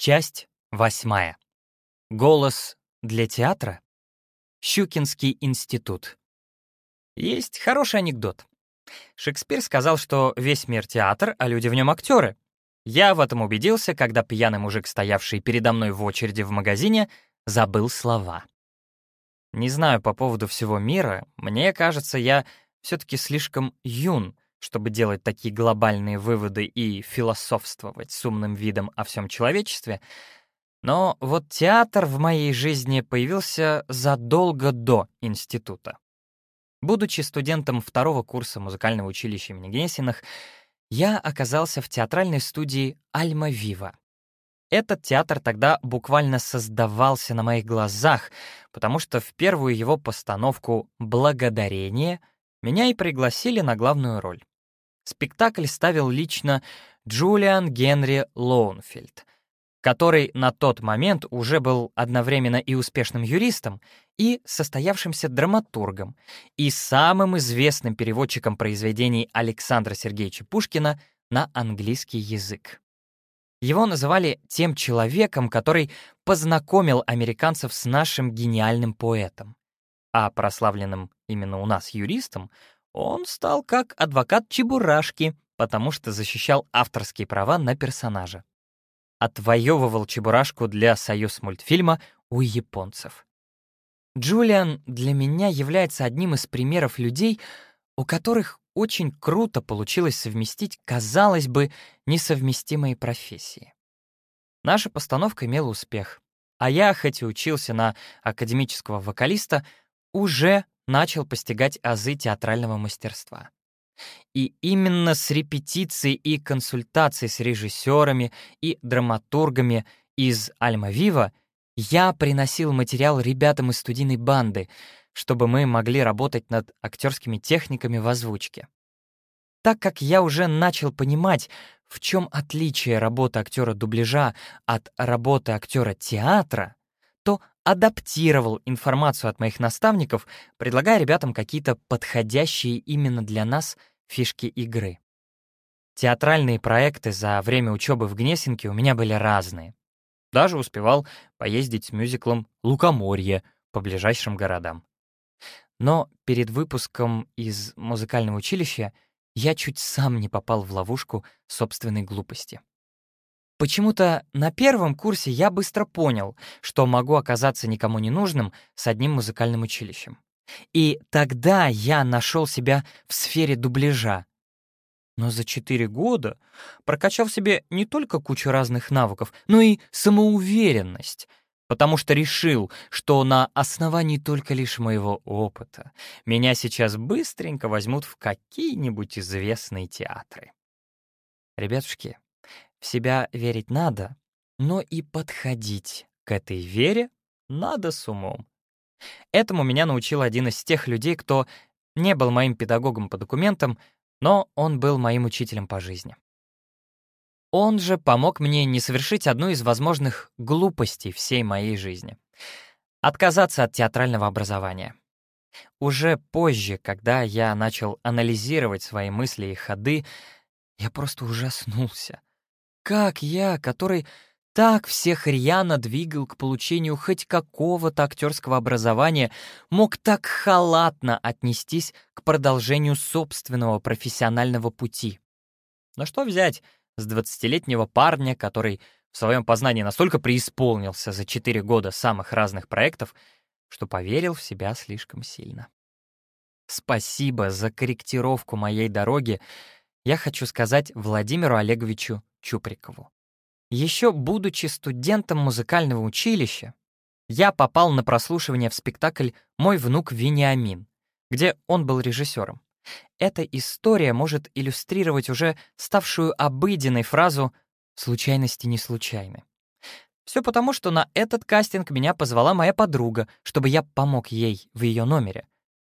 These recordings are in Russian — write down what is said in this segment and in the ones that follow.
Часть восьмая. Голос для театра? Щукинский институт. Есть хороший анекдот. Шекспир сказал, что весь мир театр, а люди в нем актеры. Я в этом убедился, когда пьяный мужик, стоявший передо мной в очереди в магазине, забыл слова. Не знаю по поводу всего мира, мне кажется, я все-таки слишком юн, чтобы делать такие глобальные выводы и философствовать с умным видом о всем человечестве, но вот театр в моей жизни появился задолго до института. Будучи студентом второго курса музыкального училища имени Гнесиных, я оказался в театральной студии «Альма Вива». Этот театр тогда буквально создавался на моих глазах, потому что в первую его постановку «Благодарение» меня и пригласили на главную роль. Спектакль ставил лично Джулиан Генри Лоунфельд, который на тот момент уже был одновременно и успешным юристом, и состоявшимся драматургом, и самым известным переводчиком произведений Александра Сергеевича Пушкина на английский язык. Его называли тем человеком, который познакомил американцев с нашим гениальным поэтом. А прославленным именно у нас юристом он стал как адвокат Чебурашки, потому что защищал авторские права на персонажа. Отвоевывал Чебурашку для союз мультфильма у японцев. Джулиан для меня является одним из примеров людей, у которых очень круто получилось совместить, казалось бы, несовместимые профессии. Наша постановка имела успех, а я, хоть и учился на академического вокалиста, уже начал постигать азы театрального мастерства. И именно с репетицией и консультацией с режиссерами и драматургами из Альма-Вива я приносил материал ребятам из студийной банды, чтобы мы могли работать над актерскими техниками в озвучке. Так как я уже начал понимать, в чем отличие работы актера дубляжа от работы актера театра, то адаптировал информацию от моих наставников, предлагая ребятам какие-то подходящие именно для нас фишки игры. Театральные проекты за время учебы в Гнесинке у меня были разные. Даже успевал поездить с мюзиклом «Лукоморье» по ближайшим городам. Но перед выпуском из музыкального училища я чуть сам не попал в ловушку собственной глупости. Почему-то на первом курсе я быстро понял, что могу оказаться никому не нужным с одним музыкальным училищем. И тогда я нашел себя в сфере дубляжа. Но за четыре года прокачал себе не только кучу разных навыков, но и самоуверенность, потому что решил, что на основании только лишь моего опыта меня сейчас быстренько возьмут в какие-нибудь известные театры. Ребятушки, в себя верить надо, но и подходить к этой вере надо с умом. Этому меня научил один из тех людей, кто не был моим педагогом по документам, но он был моим учителем по жизни. Он же помог мне не совершить одну из возможных глупостей всей моей жизни — отказаться от театрального образования. Уже позже, когда я начал анализировать свои мысли и ходы, я просто ужаснулся. Как я, который так всех рьяно двигал к получению хоть какого-то актерского образования, мог так халатно отнестись к продолжению собственного профессионального пути? Но что взять с 20-летнего парня, который в своем познании настолько преисполнился за 4 года самых разных проектов, что поверил в себя слишком сильно. Спасибо за корректировку моей дороги, я хочу сказать Владимиру Олеговичу Чуприкову. Еще будучи студентом музыкального училища, я попал на прослушивание в спектакль «Мой внук Вениамин», где он был режиссером. Эта история может иллюстрировать уже ставшую обыденной фразу «случайности не случайны». Все потому, что на этот кастинг меня позвала моя подруга, чтобы я помог ей в ее номере.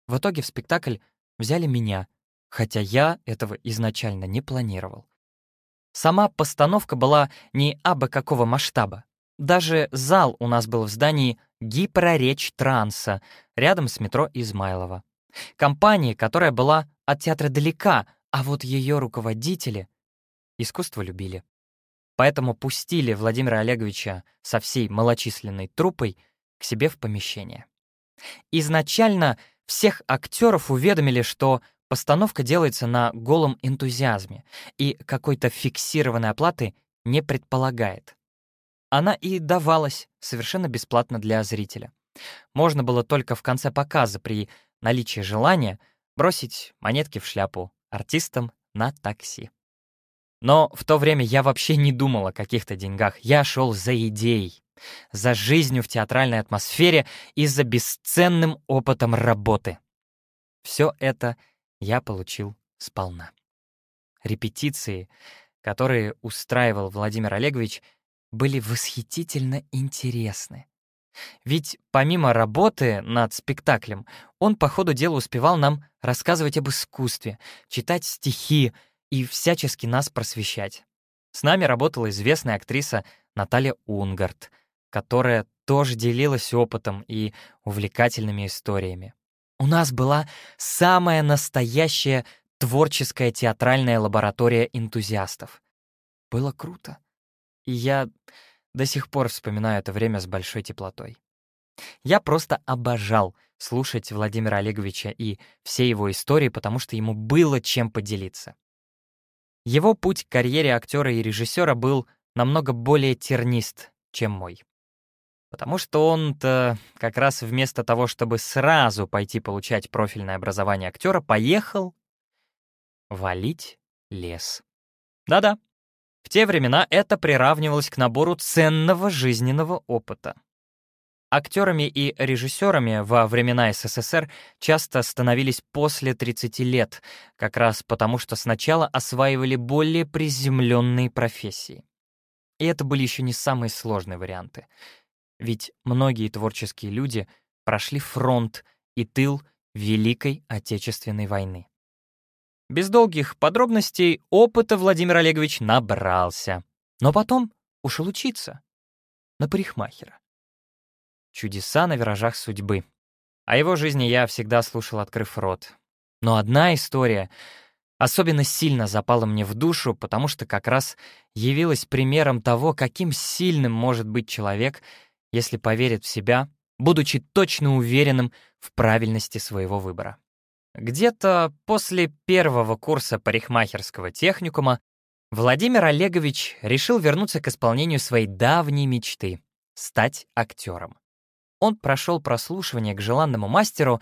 В итоге в спектакль взяли меня, хотя я этого изначально не планировал. Сама постановка была не абы какого масштаба. Даже зал у нас был в здании «Гипроречь Транса», рядом с метро Измайлова. Компания, которая была от театра далека, а вот ее руководители искусство любили. поэтому пустили Владимира Олеговича со всей малочисленной труппой к себе в помещение. Изначально всех актеров уведомили, что постановка делается на голом энтузиазме и какой-то фиксированной оплаты не предполагает. Она и давалась совершенно бесплатно для зрителя. Можно было только в конце показа при наличии желания бросить монетки в шляпу артистам на такси. Но в то время я вообще не думал о каких-то деньгах. Я шел за идеей, за жизнью в театральной атмосфере и за бесценным опытом работы. Все это я получил сполна. Репетиции, которые устраивал Владимир Олегович, были восхитительно интересны. Ведь помимо работы над спектаклем, он по ходу дела успевал нам рассказывать об искусстве, читать стихи и всячески нас просвещать. С нами работала известная актриса Наталья Унгарт, которая тоже делилась опытом и увлекательными историями. У нас была самая настоящая творческая театральная лаборатория энтузиастов. Было круто. И я до сих пор вспоминаю это время с большой теплотой. Я просто обожал слушать Владимира Олеговича и все его истории, потому что ему было чем поделиться. Его путь к карьере актера и режиссера был намного более тернист, чем мой. Потому что он-то как раз вместо того, чтобы сразу пойти получать профильное образование актера, поехал валить лес. Да-да, в те времена это приравнивалось к набору ценного жизненного опыта. Актерами и режиссерами во времена СССР часто становились после 30 лет, как раз потому, что сначала осваивали более приземленные профессии. И это были еще не самые сложные варианты. Ведь многие творческие люди прошли фронт и тыл Великой Отечественной войны. Без долгих подробностей опыта Владимир Олегович набрался. Но потом ушел учиться. На парикмахера. Чудеса на виражах судьбы. О его жизни я всегда слушал, открыв рот. Но одна история особенно сильно запала мне в душу, потому что как раз явилась примером того, каким сильным может быть человек, если поверит в себя, будучи точно уверенным в правильности своего выбора. Где-то после первого курса парикмахерского техникума Владимир Олегович решил вернуться к исполнению своей давней мечты — стать актером. Он прошел прослушивание к желанному мастеру,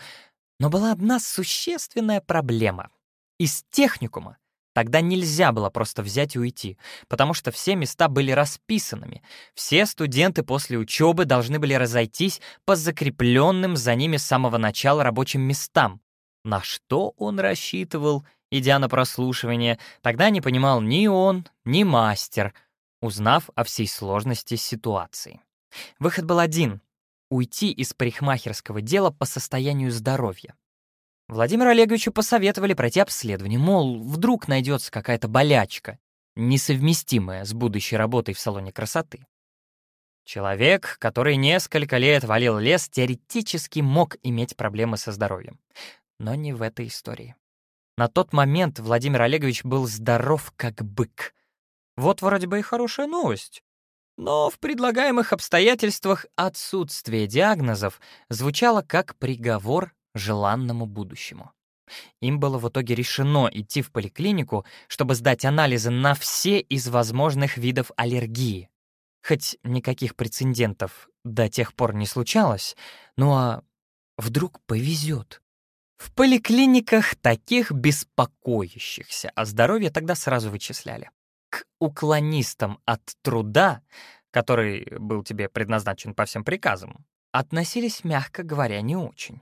но была одна существенная проблема. Из техникума тогда нельзя было просто взять и уйти, потому что все места были расписанными. Все студенты после учебы должны были разойтись по закрепленным за ними с самого начала рабочим местам. На что он рассчитывал, идя на прослушивание, тогда не понимал ни он, ни мастер, узнав о всей сложности ситуации. Выход был один — уйти из парикмахерского дела по состоянию здоровья. Владимиру Олеговичу посоветовали пройти обследование, мол, вдруг найдется какая-то болячка, несовместимая с будущей работой в салоне красоты. Человек, который несколько лет валил лес, теоретически мог иметь проблемы со здоровьем но не в этой истории. На тот момент Владимир Олегович был здоров как бык. Вот вроде бы и хорошая новость. Но в предлагаемых обстоятельствах отсутствие диагнозов звучало как приговор желанному будущему. Им было в итоге решено идти в поликлинику, чтобы сдать анализы на все из возможных видов аллергии. Хоть никаких прецедентов до тех пор не случалось, ну а вдруг повезет. В поликлиниках таких беспокоящихся о здоровье тогда сразу вычисляли. К уклонистам от труда, который был тебе предназначен по всем приказам, относились, мягко говоря, не очень.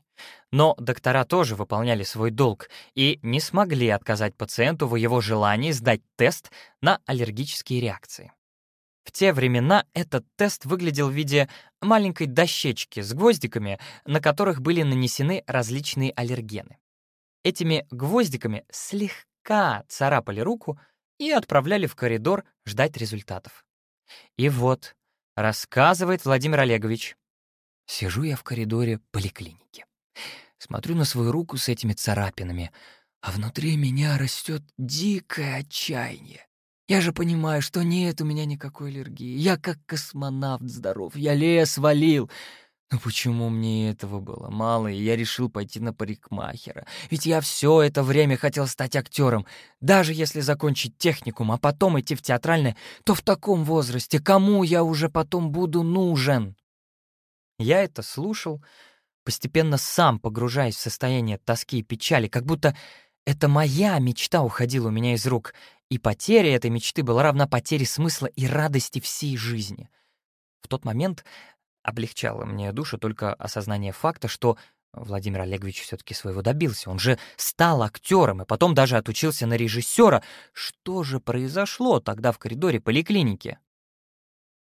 Но доктора тоже выполняли свой долг и не смогли отказать пациенту в его желании сдать тест на аллергические реакции. В те времена этот тест выглядел в виде маленькой дощечки с гвоздиками, на которых были нанесены различные аллергены. Этими гвоздиками слегка царапали руку и отправляли в коридор ждать результатов. И вот, рассказывает Владимир Олегович, сижу я в коридоре поликлиники. Смотрю на свою руку с этими царапинами, а внутри меня растет дикое отчаяние. Я же понимаю, что нет у меня никакой аллергии. Я как космонавт здоров, я лес валил. Но почему мне этого было мало, и я решил пойти на парикмахера? Ведь я все это время хотел стать актером. Даже если закончить техникум, а потом идти в театральное, то в таком возрасте кому я уже потом буду нужен? Я это слушал, постепенно сам погружаясь в состояние тоски и печали, как будто это моя мечта уходила у меня из рук, и потеря этой мечты была равна потере смысла и радости всей жизни. В тот момент облегчало мне душу только осознание факта, что Владимир Олегович все-таки своего добился. Он же стал актером и потом даже отучился на режиссера. Что же произошло тогда в коридоре поликлиники?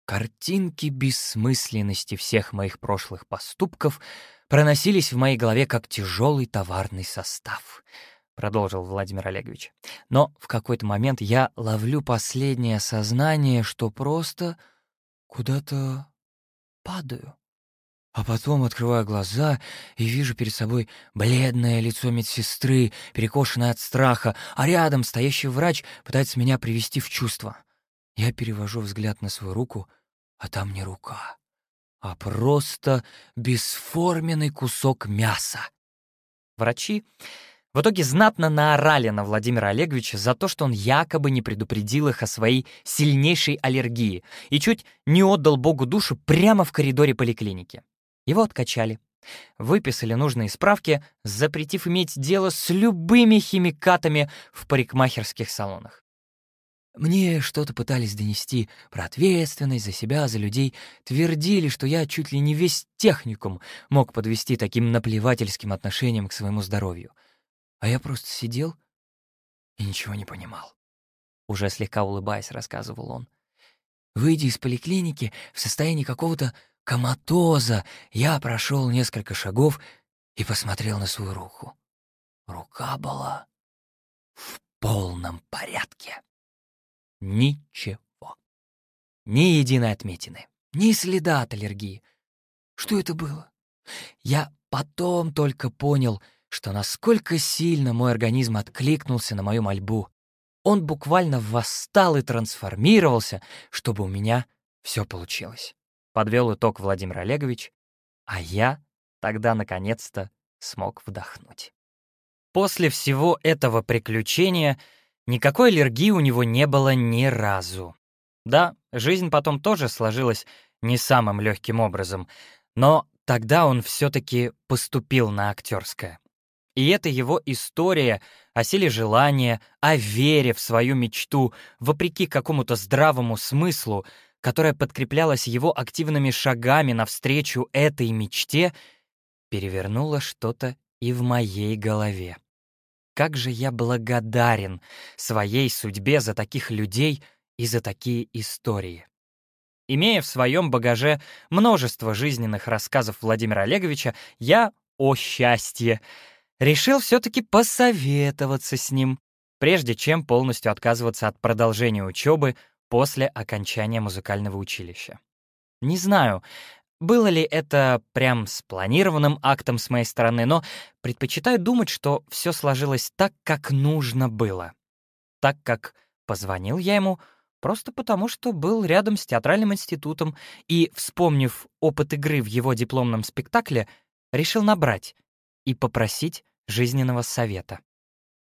Картинки бессмысленности всех моих прошлых поступков проносились в моей голове как тяжелый товарный состав —— продолжил Владимир Олегович. «Но в какой-то момент я ловлю последнее сознание, что просто куда-то падаю. А потом открываю глаза и вижу перед собой бледное лицо медсестры, перекошенное от страха, а рядом стоящий врач пытается меня привести в чувство. Я перевожу взгляд на свою руку, а там не рука, а просто бесформенный кусок мяса. Врачи в итоге знатно наорали на Владимира Олеговича за то, что он якобы не предупредил их о своей сильнейшей аллергии и чуть не отдал Богу душу прямо в коридоре поликлиники. Его откачали. Выписали нужные справки, запретив иметь дело с любыми химикатами в парикмахерских салонах. Мне что-то пытались донести про ответственность за себя, за людей, твердили, что я чуть ли не весь техникум мог подвести таким наплевательским отношением к своему здоровью — а я просто сидел и ничего не понимал. Уже слегка улыбаясь, рассказывал он. Выйдя из поликлиники в состоянии какого-то коматоза, я прошел несколько шагов и посмотрел на свою руку. Рука была в полном порядке. Ничего. Ни единой отметины, ни следа от аллергии. Что это было? Я потом только понял — что насколько сильно мой организм откликнулся на мою мольбу. Он буквально восстал и трансформировался, чтобы у меня все получилось. Подвел итог Владимир Олегович, а я тогда наконец-то смог вдохнуть. После всего этого приключения никакой аллергии у него не было ни разу. Да, жизнь потом тоже сложилась не самым легким образом, но тогда он все-таки поступил на актерское. И это его история о силе желания, о вере в свою мечту, вопреки какому-то здравому смыслу, которая подкреплялась его активными шагами навстречу этой мечте, перевернула что-то и в моей голове. Как же я благодарен своей судьбе за таких людей и за такие истории. Имея в своем багаже множество жизненных рассказов Владимира Олеговича, я, о счастье, решил все-таки посоветоваться с ним, прежде чем полностью отказываться от продолжения учебы после окончания музыкального училища. Не знаю, было ли это прям спланированным актом с моей стороны, но предпочитаю думать, что все сложилось так, как нужно было. Так как позвонил я ему просто потому, что был рядом с театральным институтом и, вспомнив опыт игры в его дипломном спектакле, решил набрать и попросить жизненного совета.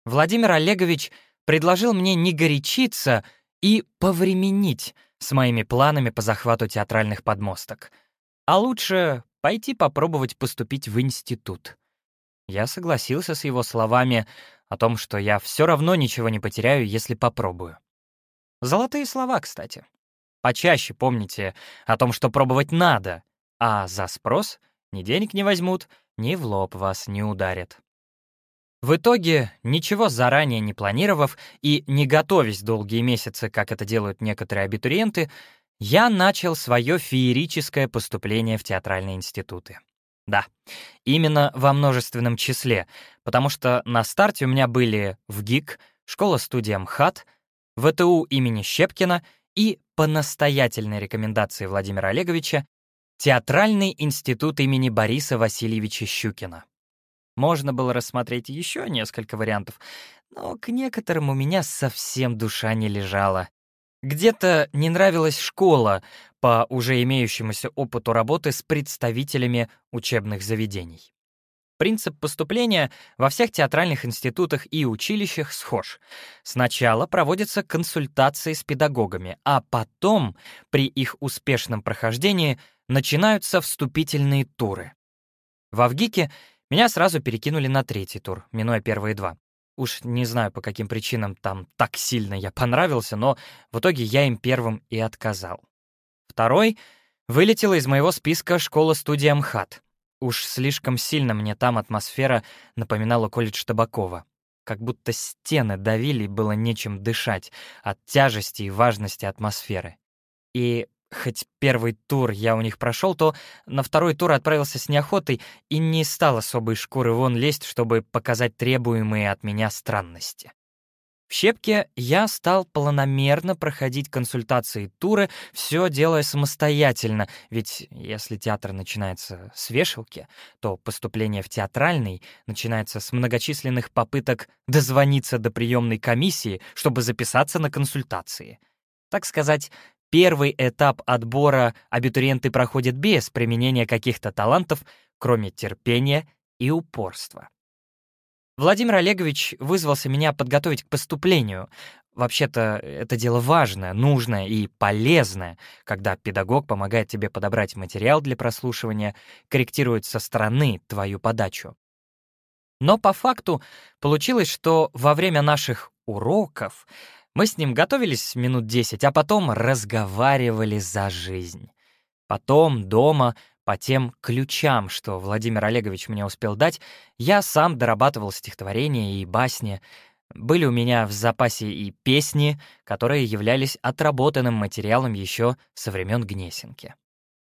Владимир Олегович предложил мне не горячиться и повременить с моими планами по захвату театральных подмосток, а лучше пойти попробовать поступить в институт. Я согласился с его словами о том, что я все равно ничего не потеряю, если попробую. Золотые слова, кстати. Почаще помните о том, что пробовать надо, а за спрос ни денег не возьмут, ни в лоб вас не ударят. В итоге, ничего заранее не планировав и не готовясь долгие месяцы, как это делают некоторые абитуриенты, я начал свое феерическое поступление в театральные институты. Да, именно во множественном числе, потому что на старте у меня были ВГИК, школа-студия МХАТ, ВТУ имени Щепкина и, по настоятельной рекомендации Владимира Олеговича, Театральный институт имени Бориса Васильевича Щукина. Можно было рассмотреть еще несколько вариантов, но к некоторым у меня совсем душа не лежала. Где-то не нравилась школа по уже имеющемуся опыту работы с представителями учебных заведений. Принцип поступления во всех театральных институтах и училищах схож. Сначала проводятся консультации с педагогами, а потом, при их успешном прохождении, начинаются вступительные туры. В Авгике меня сразу перекинули на третий тур, минуя первые два. Уж не знаю, по каким причинам там так сильно я понравился, но в итоге я им первым и отказал. Второй вылетела из моего списка школа-студия МХАТ. Уж слишком сильно мне там атмосфера напоминала колледж Табакова. Как будто стены давили, было нечем дышать от тяжести и важности атмосферы. И хоть первый тур я у них прошел, то на второй тур отправился с неохотой и не стал особой шкуры вон лезть, чтобы показать требуемые от меня странности. В Щепке я стал планомерно проходить консультации туры, все делая самостоятельно, ведь если театр начинается с вешалки, то поступление в театральный начинается с многочисленных попыток дозвониться до приемной комиссии, чтобы записаться на консультации. Так сказать, первый этап отбора абитуриенты проходят без применения каких-то талантов, кроме терпения и упорства. Владимир Олегович вызвался меня подготовить к поступлению. Вообще-то это дело важное, нужное и полезное, когда педагог помогает тебе подобрать материал для прослушивания, корректирует со стороны твою подачу. Но по факту получилось, что во время наших уроков мы с ним готовились минут десять, а потом разговаривали за жизнь. Потом дома по тем ключам, что Владимир Олегович мне успел дать, я сам дорабатывал стихотворения и басни. Были у меня в запасе и песни, которые являлись отработанным материалом еще со времен Гнесинки.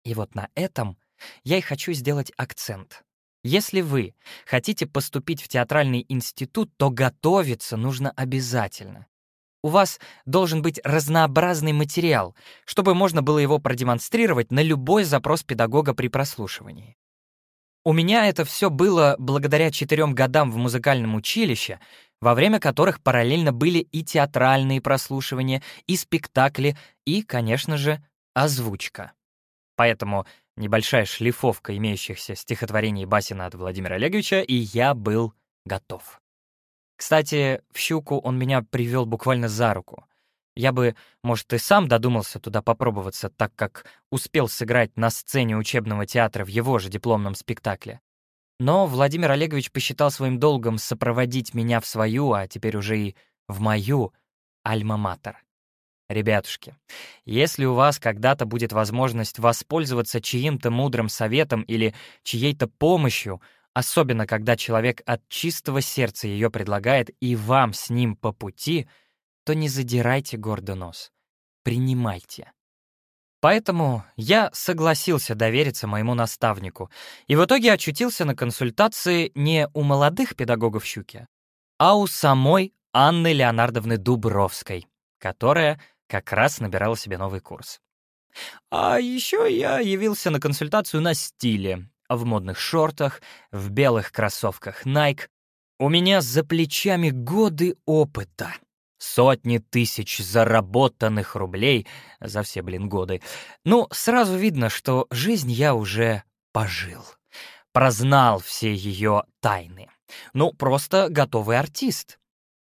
И вот на этом я и хочу сделать акцент. Если вы хотите поступить в театральный институт, то готовиться нужно обязательно. У вас должен быть разнообразный материал, чтобы можно было его продемонстрировать на любой запрос педагога при прослушивании. У меня это все было благодаря четырем годам в музыкальном училище, во время которых параллельно были и театральные прослушивания, и спектакли, и, конечно же, озвучка. Поэтому небольшая шлифовка имеющихся стихотворений басен от Владимира Олеговича, и я был готов. Кстати, в «Щуку» он меня привел буквально за руку. Я бы, может, и сам додумался туда попробоваться, так как успел сыграть на сцене учебного театра в его же дипломном спектакле. Но Владимир Олегович посчитал своим долгом сопроводить меня в свою, а теперь уже и в мою альма-матер. Ребятушки, если у вас когда-то будет возможность воспользоваться чьим-то мудрым советом или чьей-то помощью — особенно когда человек от чистого сердца ее предлагает и вам с ним по пути, то не задирайте гордо нос. Принимайте. Поэтому я согласился довериться моему наставнику, и в итоге очутился на консультации не у молодых педагогов Щуки, а у самой Анны Леонардовны Дубровской, которая как раз набирала себе новый курс. А еще я явился на консультацию на стиле, в модных шортах, в белых кроссовках Nike. У меня за плечами годы опыта. Сотни тысяч заработанных рублей за все, блин, годы. Ну, сразу видно, что жизнь я уже пожил. Прознал все ее тайны. Ну, просто готовый артист.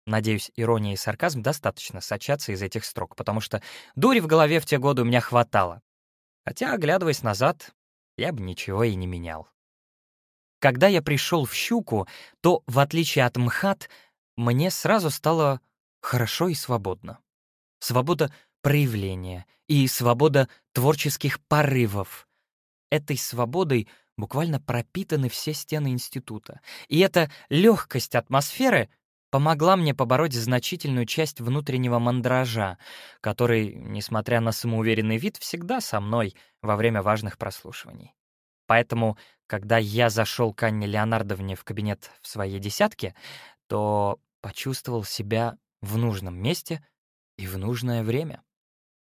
Надеюсь, ирония и сарказм достаточно сочатся из этих строк, потому что дури в голове в те годы у меня хватало. Хотя, оглядываясь назад, я бы ничего и не менял. Когда я пришел в «Щуку», то, в отличие от МХАТ, мне сразу стало хорошо и свободно. Свобода проявления и свобода творческих порывов. Этой свободой буквально пропитаны все стены института. И эта легкость атмосферы помогла мне побороть значительную часть внутреннего мандража, который, несмотря на самоуверенный вид, всегда со мной во время важных прослушиваний. Поэтому, когда я зашел к Анне Леонардовне в кабинет в своей десятке, то почувствовал себя в нужном месте и в нужное время.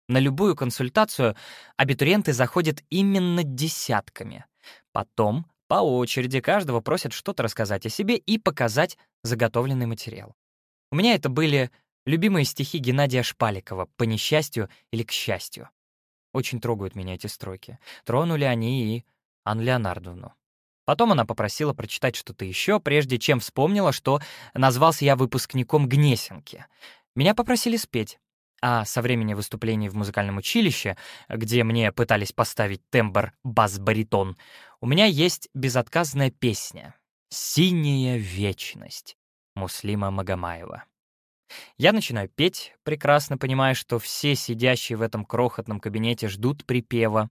На любую консультацию абитуриенты заходят именно десятками. Потом по очереди каждого просят что-то рассказать о себе и показать заготовленный материал. У меня это были Любимые стихи Геннадия Шпаликова «По несчастью или к счастью». Очень трогают меня эти строки. Тронули они и Анну Леонардовну. Потом она попросила прочитать что-то еще, прежде чем вспомнила, что назвался я выпускником Гнесинки. Меня попросили спеть. А со времени выступлений в музыкальном училище, где мне пытались поставить тембр бас-баритон, у меня есть безотказная песня «Синяя вечность» Муслима Магомаева. Я начинаю петь, прекрасно понимая, что все сидящие в этом крохотном кабинете ждут припева.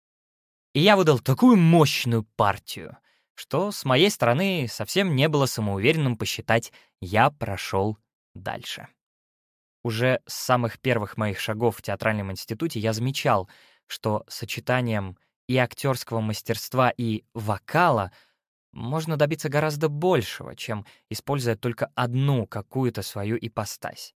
И я выдал такую мощную партию, что с моей стороны совсем не было самоуверенным посчитать «я прошел дальше». Уже с самых первых моих шагов в театральном институте я замечал, что сочетанием и актерского мастерства, и вокала — можно добиться гораздо большего, чем используя только одну какую-то свою ипостась.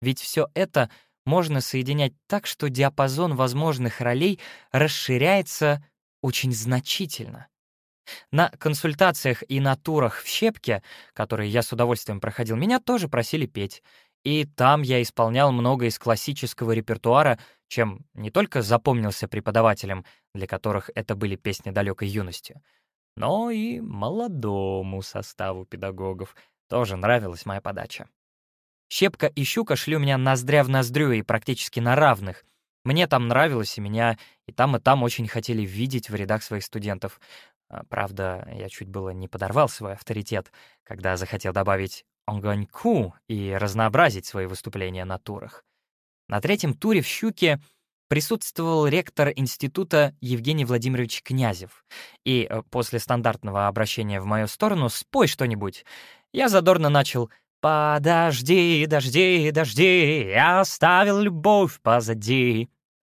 Ведь все это можно соединять так, что диапазон возможных ролей расширяется очень значительно. На консультациях и на турах в Щепке, которые я с удовольствием проходил, меня тоже просили петь. И там я исполнял много из классического репертуара, чем не только запомнился преподавателям, для которых это были песни далекой юности, но и молодому составу педагогов тоже нравилась моя подача. Щепка и Щука шли у меня ноздря в ноздрю и практически на равных. Мне там нравилось, и меня и там, и там очень хотели видеть в рядах своих студентов. А, правда, я чуть было не подорвал свой авторитет, когда захотел добавить «онгоньку» и разнообразить свои выступления на турах. На третьем туре в «Щуке» присутствовал ректор института Евгений Владимирович Князев. И э, после стандартного обращения в мою сторону «спой что-нибудь», я задорно начал «Подожди, дожди, дожди, я оставил любовь позади».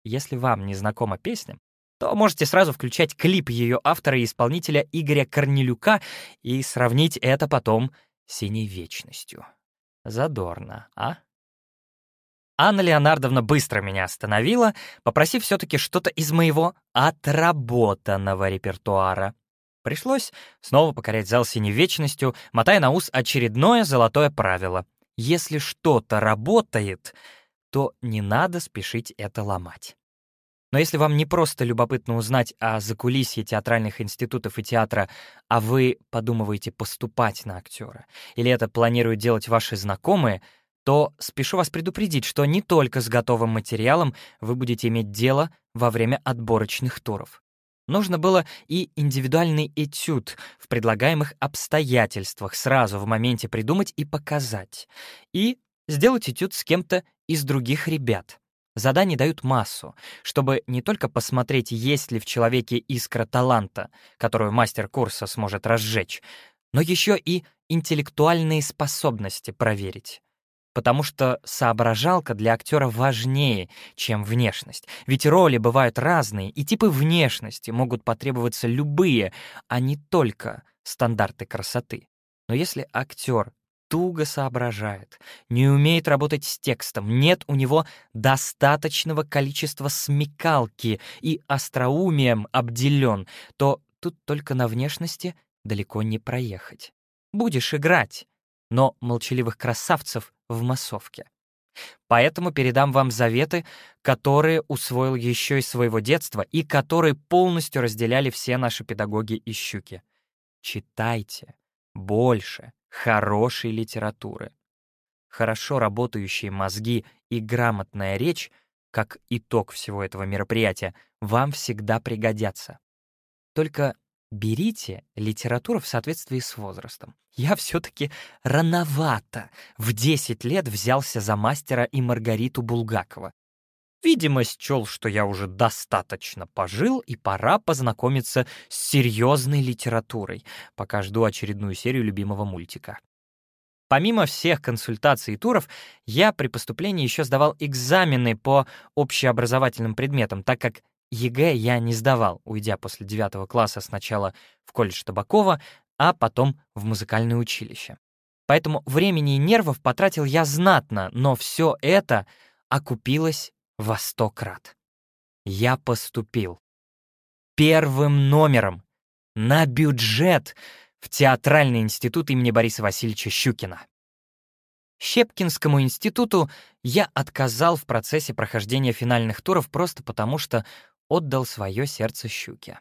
Если вам не знакома песня, то можете сразу включать клип ее автора и исполнителя Игоря Корнелюка и сравнить это потом «Синей вечностью». Задорно, а? Анна Леонардовна быстро меня остановила, попросив все-таки что-то из моего отработанного репертуара. Пришлось снова покорять зал синей вечностью, мотая на ус очередное золотое правило. Если что-то работает, то не надо спешить это ломать. Но если вам не просто любопытно узнать о закулисье театральных институтов и театра, а вы подумываете поступать на актера, или это планируют делать ваши знакомые — то спешу вас предупредить, что не только с готовым материалом вы будете иметь дело во время отборочных туров. Нужно было и индивидуальный этюд в предлагаемых обстоятельствах сразу в моменте придумать и показать. И сделать этюд с кем-то из других ребят. Заданий дают массу, чтобы не только посмотреть, есть ли в человеке искра таланта, которую мастер курса сможет разжечь, но еще и интеллектуальные способности проверить. Потому что соображалка для актера важнее, чем внешность. Ведь роли бывают разные, и типы внешности могут потребоваться любые, а не только стандарты красоты. Но если актер туго соображает, не умеет работать с текстом, нет у него достаточного количества смекалки и остроумием обделен, то тут только на внешности далеко не проехать. Будешь играть, но молчаливых красавцев в массовке. Поэтому передам вам заветы, которые усвоил еще из своего детства и которые полностью разделяли все наши педагоги и щуки. Читайте больше хорошей литературы. Хорошо работающие мозги и грамотная речь, как итог всего этого мероприятия, вам всегда пригодятся. Только Берите литературу в соответствии с возрастом. Я все-таки рановато, в 10 лет взялся за мастера и Маргариту Булгакова. Видимо, счел, что я уже достаточно пожил, и пора познакомиться с серьезной литературой, пока жду очередную серию любимого мультика. Помимо всех консультаций и туров, я при поступлении еще сдавал экзамены по общеобразовательным предметам, так как ЕГЭ я не сдавал, уйдя после девятого класса сначала в колледж Табакова, а потом в музыкальное училище. Поэтому времени и нервов потратил я знатно, но все это окупилось во сто крат. Я поступил первым номером на бюджет в Театральный институт имени Бориса Васильевича Щукина. Щепкинскому институту я отказал в процессе прохождения финальных туров просто потому, что отдал свое сердце щуке.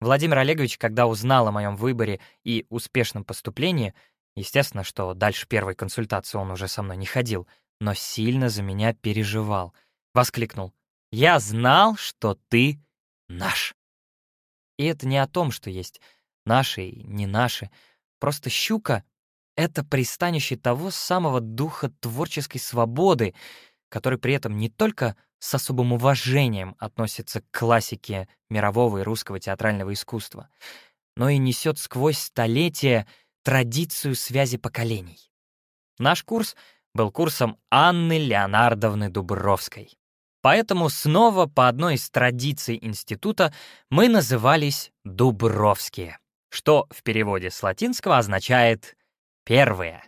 Владимир Олегович, когда узнал о моем выборе и успешном поступлении, естественно, что дальше первой консультации он уже со мной не ходил, но сильно за меня переживал, воскликнул «Я знал, что ты наш». И это не о том, что есть наши и не наши, просто щука это пристанище того самого духа творческой свободы, который при этом не только с особым уважением относится к классике мирового и русского театрального искусства, но и несет сквозь столетия традицию связи поколений. Наш курс был курсом Анны Леонардовны Дубровской. Поэтому снова по одной из традиций института мы назывались «Дубровские», что в переводе с латинского означает Первые.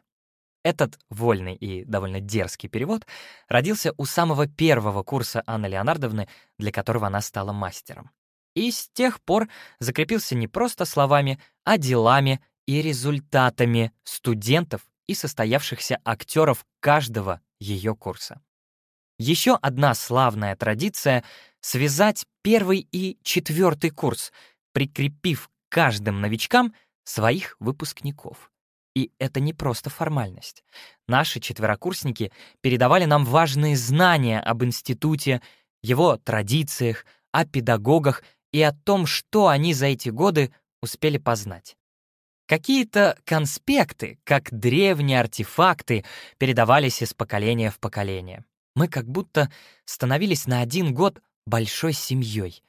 Этот вольный и довольно дерзкий перевод родился у самого первого курса Анны Леонардовны, для которого она стала мастером. И с тех пор закрепился не просто словами, а делами и результатами студентов и состоявшихся актеров каждого ее курса. Еще одна славная традиция — связать первый и четвертый курс, прикрепив каждым новичкам своих выпускников. И это не просто формальность. Наши четверокурсники передавали нам важные знания об институте, его традициях, о педагогах и о том, что они за эти годы успели познать. Какие-то конспекты, как древние артефакты, передавались из поколения в поколение. Мы как будто становились на один год большой семьей,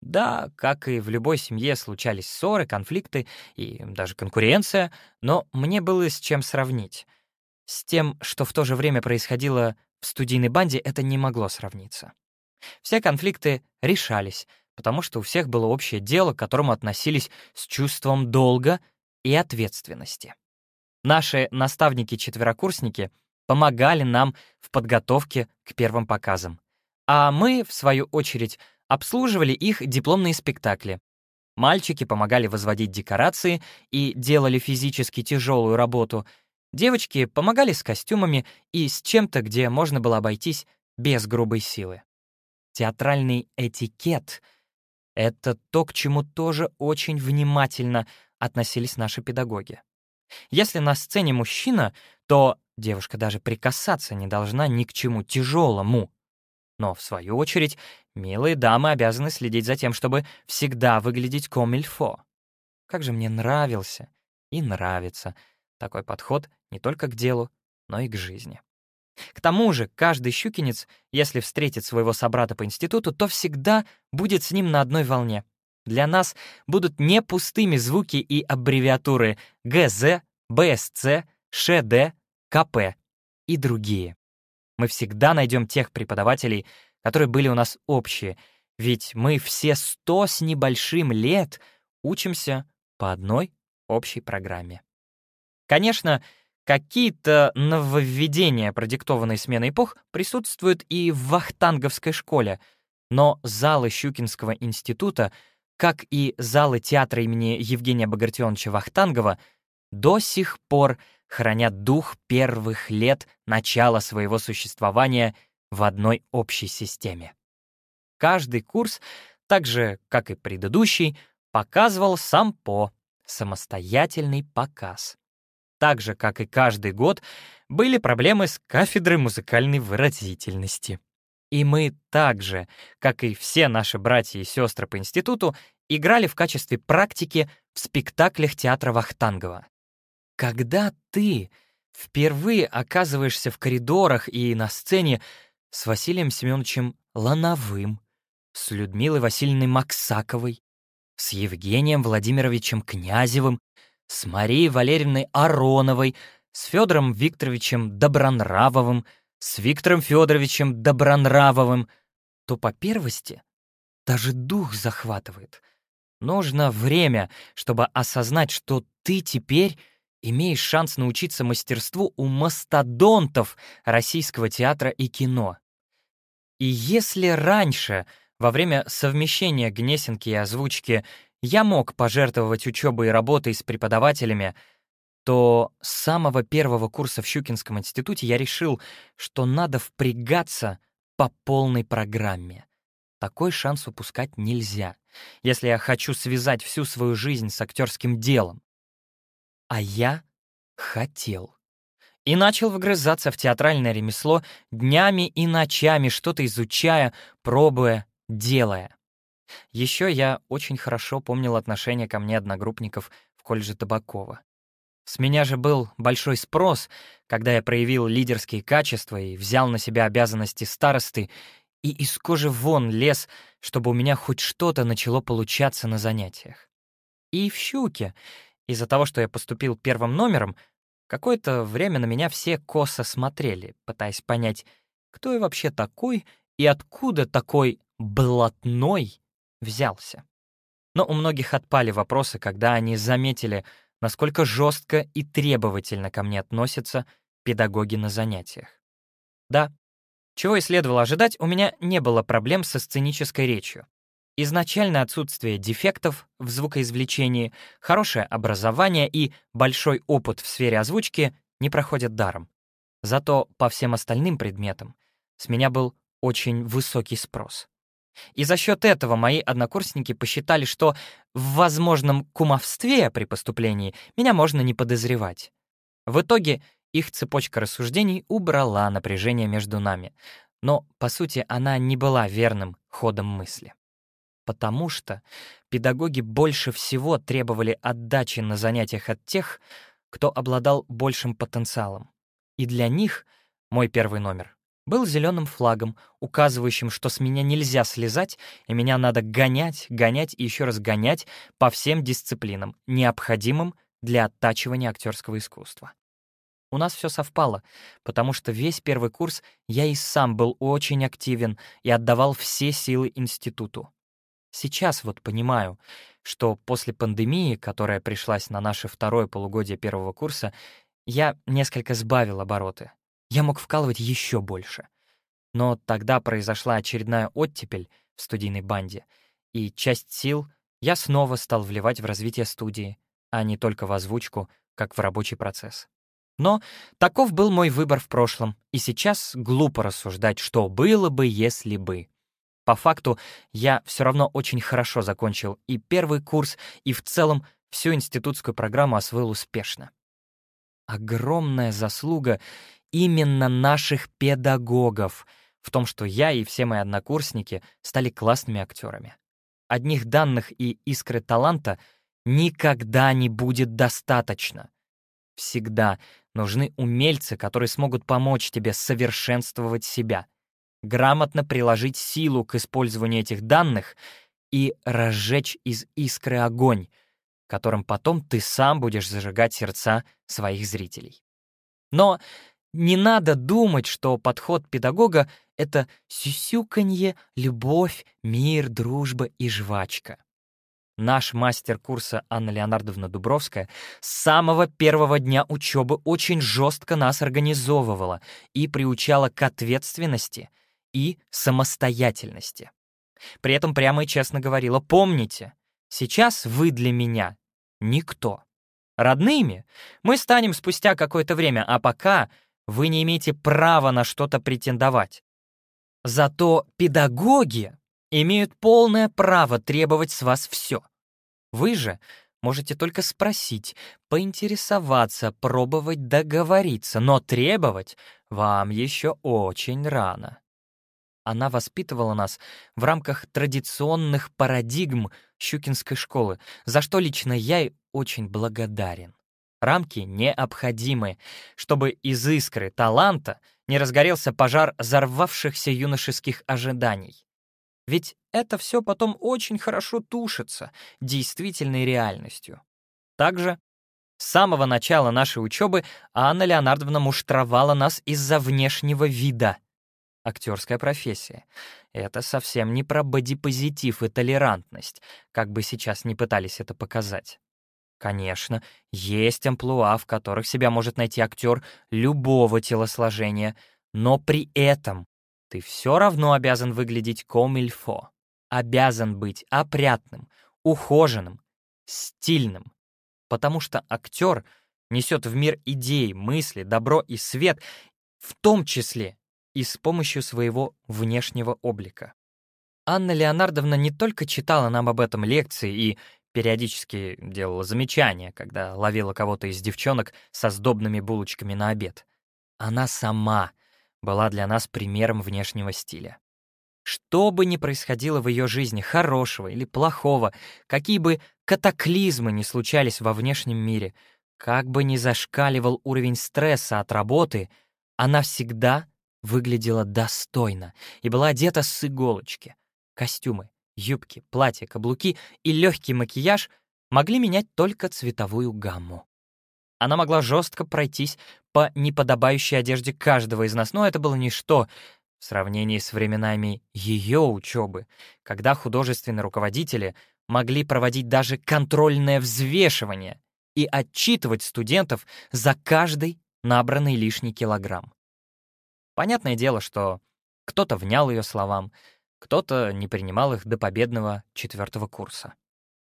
да, как и в любой семье случались ссоры, конфликты и даже конкуренция, но мне было с чем сравнить. С тем, что в то же время происходило в студийной банде, это не могло сравниться. Все конфликты решались, потому что у всех было общее дело, к которому относились с чувством долга и ответственности. Наши наставники-четверокурсники помогали нам в подготовке к первым показам. А мы, в свою очередь, обслуживали их дипломные спектакли. Мальчики помогали возводить декорации и делали физически тяжелую работу. Девочки помогали с костюмами и с чем-то, где можно было обойтись без грубой силы. Театральный этикет — это то, к чему тоже очень внимательно относились наши педагоги. Если на сцене мужчина, то девушка даже прикасаться не должна ни к чему тяжелому. Но, в свою очередь, милые дамы обязаны следить за тем, чтобы всегда выглядеть комильфо. Как же мне нравился и нравится такой подход не только к делу, но и к жизни. К тому же каждый щукинец, если встретит своего собрата по институту, то всегда будет с ним на одной волне. Для нас будут не пустыми звуки и аббревиатуры ГЗ, БСЦ, ШД, КП и другие мы всегда найдем тех преподавателей, которые были у нас общие, ведь мы все сто с небольшим лет учимся по одной общей программе. Конечно, какие-то нововведения, продиктованные сменой эпох, присутствуют и в Вахтанговской школе, но залы Щукинского института, как и залы театра имени Евгения Багратионовича Вахтангова, до сих пор — хранят дух первых лет начала своего существования в одной общей системе. Каждый курс, так же, как и предыдущий, показывал сам по самостоятельный показ. Так же, как и каждый год, были проблемы с кафедрой музыкальной выразительности. И мы так же, как и все наши братья и сестры по институту, играли в качестве практики в спектаклях театра Вахтангова. Когда ты впервые оказываешься в коридорах и на сцене с Василием Семеновичем Лановым, с Людмилой Васильевной Максаковой, с Евгением Владимировичем Князевым, с Марией Валерьевной Ароновой, с Федором Викторовичем Добронравовым, с Виктором Федоровичем Добронравовым, то по первости даже дух захватывает. Нужно время, чтобы осознать, что ты теперь имеешь шанс научиться мастерству у мастодонтов российского театра и кино. И если раньше, во время совмещения Гнесинки и озвучки, я мог пожертвовать учебой и работой с преподавателями, то с самого первого курса в Щукинском институте я решил, что надо впрягаться по полной программе. Такой шанс упускать нельзя, если я хочу связать всю свою жизнь с актерским делом. А я хотел. И начал вгрызаться в театральное ремесло днями и ночами, что-то изучая, пробуя, делая. Еще я очень хорошо помнил отношение ко мне одногруппников в колледже Табакова. С меня же был большой спрос, когда я проявил лидерские качества и взял на себя обязанности старосты, и из кожи вон лез, чтобы у меня хоть что-то начало получаться на занятиях. И в «Щуке», из-за того, что я поступил первым номером, какое-то время на меня все косо смотрели, пытаясь понять, кто я вообще такой и откуда такой блатной взялся. Но у многих отпали вопросы, когда они заметили, насколько жестко и требовательно ко мне относятся педагоги на занятиях. Да, чего и следовало ожидать, у меня не было проблем со сценической речью. Изначально отсутствие дефектов в звукоизвлечении, хорошее образование и большой опыт в сфере озвучки не проходят даром. Зато по всем остальным предметам с меня был очень высокий спрос. И за счет этого мои однокурсники посчитали, что в возможном кумовстве при поступлении меня можно не подозревать. В итоге их цепочка рассуждений убрала напряжение между нами, но, по сути, она не была верным ходом мысли. Потому что педагоги больше всего требовали отдачи на занятиях от тех, кто обладал большим потенциалом. И для них мой первый номер был зеленым флагом, указывающим, что с меня нельзя слезать, и меня надо гонять, гонять и еще раз гонять по всем дисциплинам, необходимым для оттачивания актерского искусства. У нас все совпало, потому что весь первый курс я и сам был очень активен и отдавал все силы институту. Сейчас вот понимаю, что после пандемии, которая пришлась на наше второе полугодие первого курса, я несколько сбавил обороты. Я мог вкалывать еще больше. Но тогда произошла очередная оттепель в студийной банде, и часть сил я снова стал вливать в развитие студии, а не только в озвучку, как в рабочий процесс. Но таков был мой выбор в прошлом, и сейчас глупо рассуждать, что было бы, если бы. По факту, я все равно очень хорошо закончил и первый курс, и в целом всю институтскую программу освоил успешно. Огромная заслуга именно наших педагогов в том, что я и все мои однокурсники стали классными актерами. Одних данных и искры таланта никогда не будет достаточно. Всегда нужны умельцы, которые смогут помочь тебе совершенствовать себя, грамотно приложить силу к использованию этих данных и разжечь из искры огонь, которым потом ты сам будешь зажигать сердца своих зрителей. Но не надо думать, что подход педагога — это сюсюканье, любовь, мир, дружба и жвачка. Наш мастер курса Анна Леонардовна Дубровская с самого первого дня учебы очень жестко нас организовывала и приучала к ответственности и самостоятельности. При этом прямо и честно говорила, помните, сейчас вы для меня никто. Родными мы станем спустя какое-то время, а пока вы не имеете права на что-то претендовать. Зато педагоги имеют полное право требовать с вас все. Вы же можете только спросить, поинтересоваться, пробовать договориться, но требовать вам еще очень рано. Она воспитывала нас в рамках традиционных парадигм Щукинской школы, за что лично я ей очень благодарен. Рамки необходимы, чтобы из искры таланта не разгорелся пожар взорвавшихся юношеских ожиданий. Ведь это все потом очень хорошо тушится действительной реальностью. Также с самого начала нашей учебы Анна Леонардовна муштровала нас из-за внешнего вида. Актерская профессия. Это совсем не про бодипозитив и толерантность, как бы сейчас не пытались это показать. Конечно, есть амплуа, в которых себя может найти актер любого телосложения, но при этом ты все равно обязан выглядеть комильфо, обязан быть опрятным, ухоженным, стильным, потому что актер несет в мир идеи, мысли, добро и свет, в том числе и с помощью своего внешнего облика. Анна Леонардовна не только читала нам об этом лекции и периодически делала замечания, когда ловила кого-то из девчонок со сдобными булочками на обед. Она сама была для нас примером внешнего стиля. Что бы ни происходило в ее жизни, хорошего или плохого, какие бы катаклизмы ни случались во внешнем мире, как бы ни зашкаливал уровень стресса от работы, она всегда выглядела достойно и была одета с иголочки. Костюмы, юбки, платья, каблуки и легкий макияж могли менять только цветовую гамму. Она могла жестко пройтись по неподобающей одежде каждого из нас, но это было ничто в сравнении с временами ее учебы, когда художественные руководители могли проводить даже контрольное взвешивание и отчитывать студентов за каждый набранный лишний килограмм. Понятное дело, что кто-то внял ее словам, кто-то не принимал их до победного четвертого курса.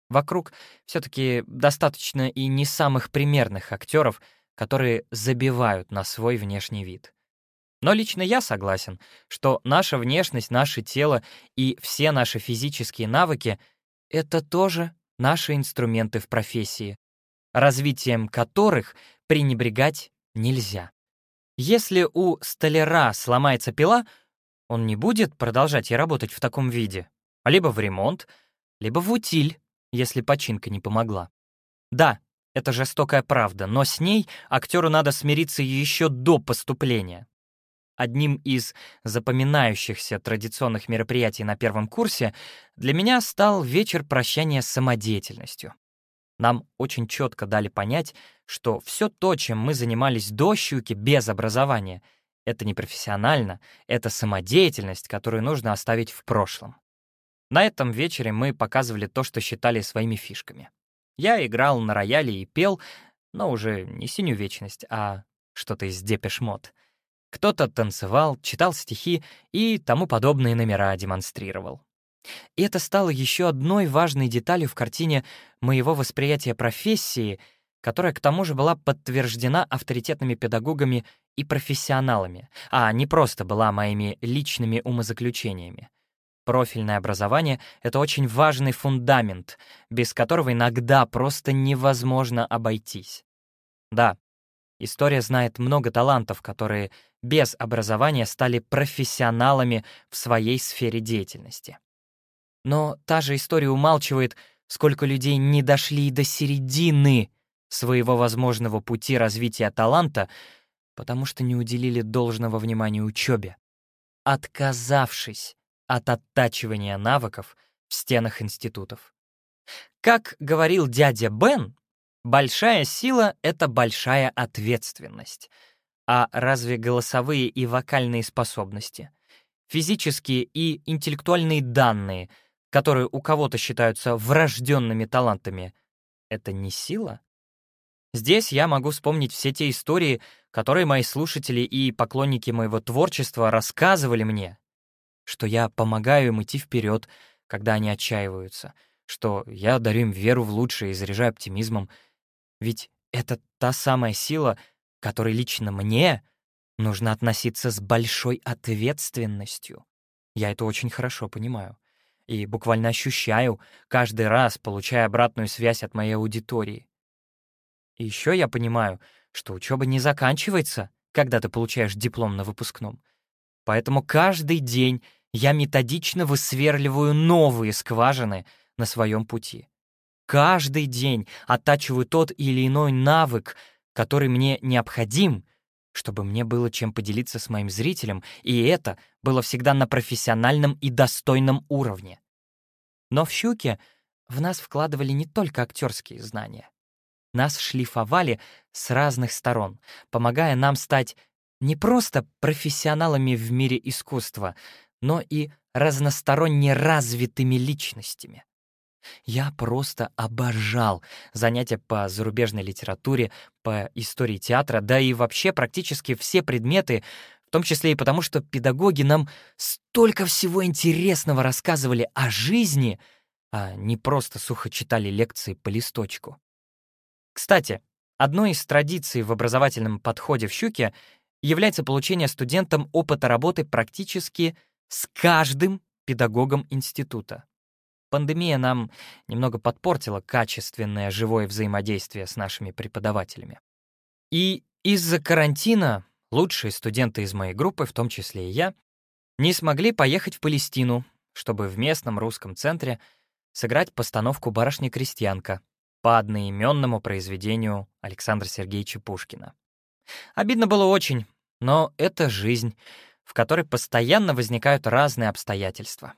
Вокруг все-таки достаточно и не самых примерных актеров, которые забивают на свой внешний вид. Но лично я согласен, что наша внешность, наше тело и все наши физические навыки — это тоже наши инструменты в профессии, развитием которых пренебрегать нельзя. Если у столяра сломается пила, он не будет продолжать и работать в таком виде, либо в ремонт, либо в утиль, если починка не помогла. Да, это жестокая правда, но с ней актеру надо смириться еще до поступления. Одним из запоминающихся традиционных мероприятий на первом курсе для меня стал вечер прощания с самодеятельностью. Нам очень четко дали понять, что все то, чем мы занимались до щуки без образования, это не профессионально, это самодеятельность, которую нужно оставить в прошлом. На этом вечере мы показывали то, что считали своими фишками. Я играл на рояле и пел, но уже не «Синюю вечность», а что-то из «Depeche Mode». Кто-то танцевал, читал стихи и тому подобные номера демонстрировал. И это стало еще одной важной деталью в картине моего восприятия профессии, которая к тому же была подтверждена авторитетными педагогами и профессионалами, а не просто была моими личными умозаключениями. Профильное образование — это очень важный фундамент, без которого иногда просто невозможно обойтись. Да, история знает много талантов, которые без образования стали профессионалами в своей сфере деятельности. Но та же история умалчивает, сколько людей не дошли до середины своего возможного пути развития таланта, потому что не уделили должного внимания учебе, отказавшись от оттачивания навыков в стенах институтов. Как говорил дядя Бен, большая сила — это большая ответственность — а разве голосовые и вокальные способности, физические и интеллектуальные данные, которые у кого-то считаются врожденными талантами, это не сила? Здесь я могу вспомнить все те истории, которые мои слушатели и поклонники моего творчества рассказывали мне, что я помогаю им идти вперед, когда они отчаиваются, что я дарю им веру в лучшее и заряжаю оптимизмом. Ведь это та самая сила — которой лично мне нужно относиться с большой ответственностью. Я это очень хорошо понимаю и буквально ощущаю, каждый раз получая обратную связь от моей аудитории. И еще я понимаю, что учеба не заканчивается, когда ты получаешь диплом на выпускном. Поэтому каждый день я методично высверливаю новые скважины на своем пути. Каждый день оттачиваю тот или иной навык, который мне необходим, чтобы мне было чем поделиться с моим зрителем, и это было всегда на профессиональном и достойном уровне. Но в «Щуке» в нас вкладывали не только актерские знания. Нас шлифовали с разных сторон, помогая нам стать не просто профессионалами в мире искусства, но и разносторонне развитыми личностями. Я просто обожал занятия по зарубежной литературе, по истории театра, да и вообще практически все предметы, в том числе и потому, что педагоги нам столько всего интересного рассказывали о жизни, а не просто сухо читали лекции по листочку. Кстати, Одной из традиций в образовательном подходе в «Щуке» является получение студентам опыта работы практически с каждым педагогом института. Пандемия нам немного подпортила качественное живое взаимодействие с нашими преподавателями. И из-за карантина лучшие студенты из моей группы, в том числе и я, не смогли поехать в Палестину, чтобы в местном русском центре сыграть постановку «Барышня-крестьянка» по одноименному произведению Александра Сергеевича Пушкина. Обидно было очень, но это жизнь, в которой постоянно возникают разные обстоятельства.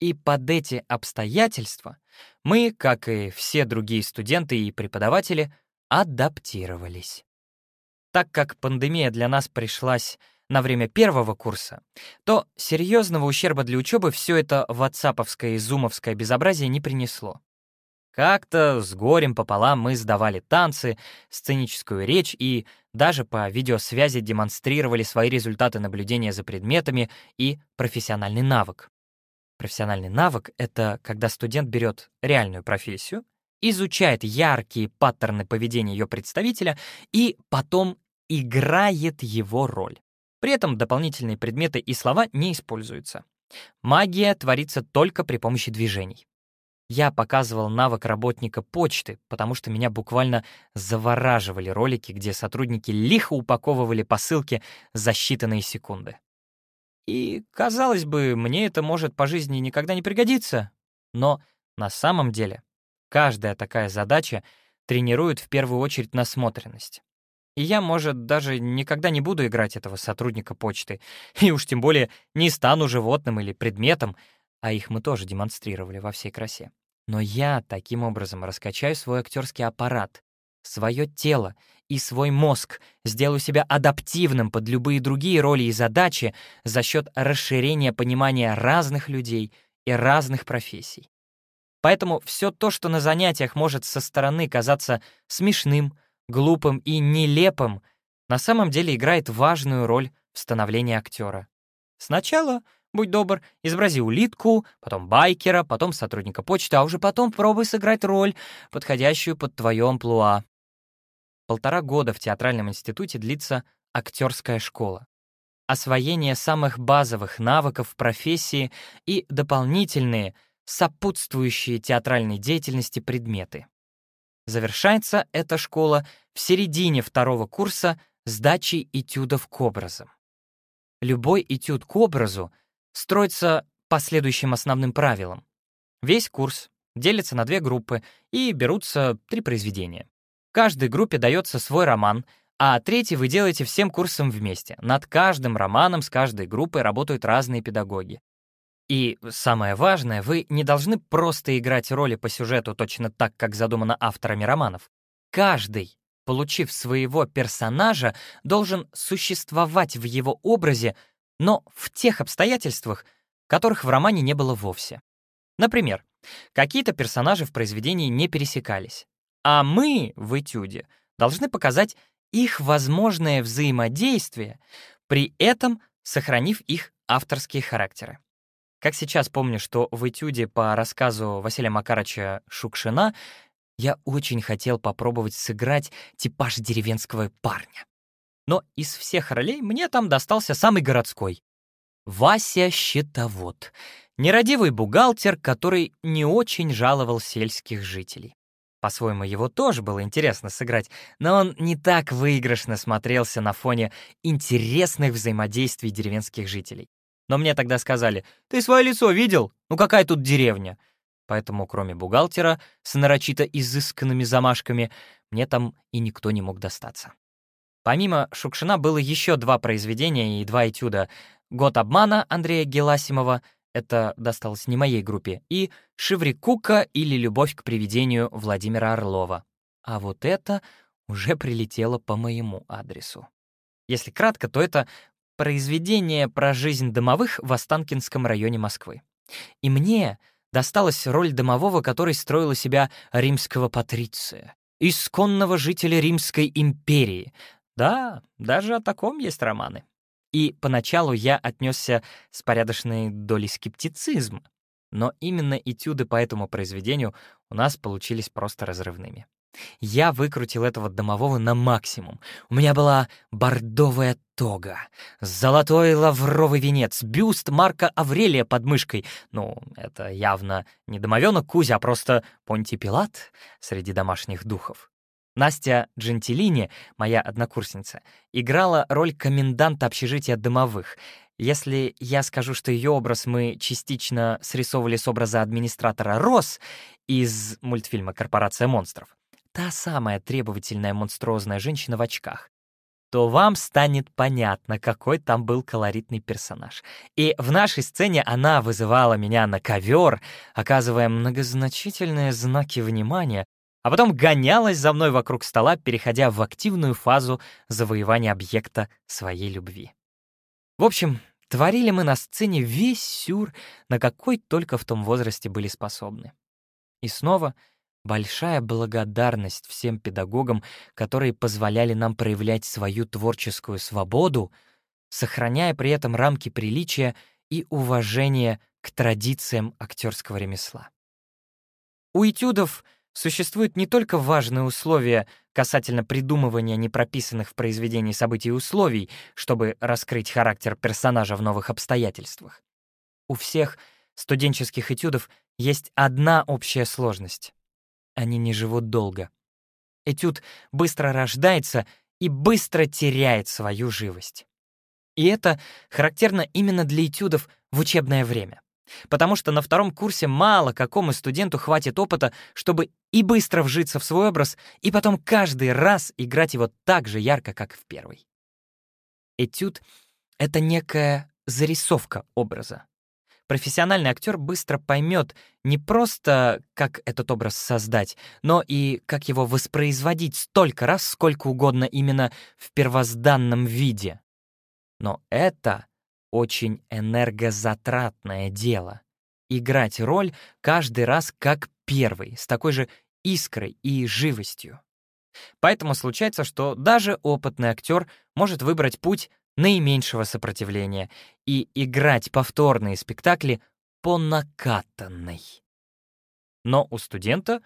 И под эти обстоятельства мы, как и все другие студенты и преподаватели, адаптировались. Так как пандемия для нас пришлась на время первого курса, то серьезного ущерба для учебы все это ватсаповское и зумовское безобразие не принесло. Как-то с горем пополам мы сдавали танцы, сценическую речь и даже по видеосвязи демонстрировали свои результаты наблюдения за предметами и профессиональный навык. Профессиональный навык — это когда студент берет реальную профессию, изучает яркие паттерны поведения ее представителя и потом играет его роль. При этом дополнительные предметы и слова не используются. Магия творится только при помощи движений. Я показывал навык работника почты, потому что меня буквально завораживали ролики, где сотрудники лихо упаковывали посылки за считанные секунды. И, казалось бы, мне это может по жизни никогда не пригодиться. Но на самом деле каждая такая задача тренирует в первую очередь насмотренность. И я, может, даже никогда не буду играть этого сотрудника почты, и уж тем более не стану животным или предметом, а их мы тоже демонстрировали во всей красе. Но я таким образом раскачаю свой актерский аппарат, свое тело и свой мозг, сделаю себя адаптивным под любые другие роли и задачи за счет расширения понимания разных людей и разных профессий. Поэтому все то, что на занятиях может со стороны казаться смешным, глупым и нелепым, на самом деле играет важную роль в становлении актера. Сначала, будь добр, изобрази улитку, потом байкера, потом сотрудника почты, а уже потом пробуй сыграть роль, подходящую под твое амплуа. Полтора года в театральном институте длится актерская школа. Освоение самых базовых навыков профессии и дополнительные, сопутствующие театральной деятельности предметы. Завершается эта школа в середине второго курса сдачей этюдов к образам. Любой этюд к образу строится по следующим основным правилам. Весь курс делится на две группы и берутся три произведения. Каждой группе дается свой роман, а третий вы делаете всем курсом вместе. Над каждым романом с каждой группой работают разные педагоги. И самое важное, вы не должны просто играть роли по сюжету точно так, как задумано авторами романов. Каждый, получив своего персонажа, должен существовать в его образе, но в тех обстоятельствах, которых в романе не было вовсе. Например, какие-то персонажи в произведении не пересекались. А мы в этюде должны показать их возможное взаимодействие, при этом сохранив их авторские характеры. Как сейчас помню, что в этюде по рассказу Василия Макарыча Шукшина я очень хотел попробовать сыграть типаж деревенского парня. Но из всех ролей мне там достался самый городской. Вася Щитовод, нерадивый бухгалтер, который не очень жаловал сельских жителей. По-своему, его тоже было интересно сыграть, но он не так выигрышно смотрелся на фоне интересных взаимодействий деревенских жителей. Но мне тогда сказали, «Ты свое лицо видел? Ну какая тут деревня?» Поэтому, кроме бухгалтера с нарочито изысканными замашками, мне там и никто не мог достаться. Помимо Шукшина было еще два произведения и два этюда «Год обмана» Андрея Геласимова — это досталось не моей группе, и Шеврикука или Любовь к привидению Владимира Орлова. А вот это уже прилетело по моему адресу. Если кратко, то это произведение про жизнь домовых в Останкинском районе Москвы. И мне досталась роль домового, который строил из себя римского патриция, исконного жителя Римской империи. Да, даже о таком есть романы. И поначалу я отнесся с порядочной долей скептицизма. Но именно этюды по этому произведению у нас получились просто разрывными. Я выкрутил этого домового на максимум. У меня была бордовая тога, золотой лавровый венец, бюст Марка Аврелия под мышкой. Ну, это явно не домовенок Кузя, а просто Понтий Пилат среди домашних духов. Настя Джентилини, моя однокурсница, играла роль коменданта общежития домовых. Если я скажу, что ее образ мы частично срисовывали с образа администратора Рос из мультфильма «Корпорация монстров», та самая требовательная монструозная женщина в очках, то вам станет понятно, какой там был колоритный персонаж. И в нашей сцене она вызывала меня на ковер, оказывая многозначительные знаки внимания, а потом гонялась за мной вокруг стола, переходя в активную фазу завоевания объекта своей любви. В общем, творили мы на сцене весь сюр, на какой только в том возрасте были способны. И снова — Большая благодарность всем педагогам, которые позволяли нам проявлять свою творческую свободу, сохраняя при этом рамки приличия и уважения к традициям актерского ремесла. У этюдов существуют не только важные условия касательно придумывания непрописанных в произведении событий и условий, чтобы раскрыть характер персонажа в новых обстоятельствах. У всех студенческих этюдов есть одна общая сложность они не живут долго. Этюд быстро рождается и быстро теряет свою живость. И это характерно именно для этюдов в учебное время. Потому что на втором курсе мало какому студенту хватит опыта, чтобы и быстро вжиться в свой образ, и потом каждый раз играть его так же ярко, как в первый. Этюд — это некая зарисовка образа. Профессиональный актер быстро поймет не просто, как этот образ создать, но и как его воспроизводить столько раз, сколько угодно именно в первозданном виде. Но это очень энергозатратное дело. Играть роль каждый раз как первый, с такой же искрой и живостью. Поэтому случается, что даже опытный актер может выбрать путь наименьшего сопротивления и играть повторные спектакли по накатанной. Но у студента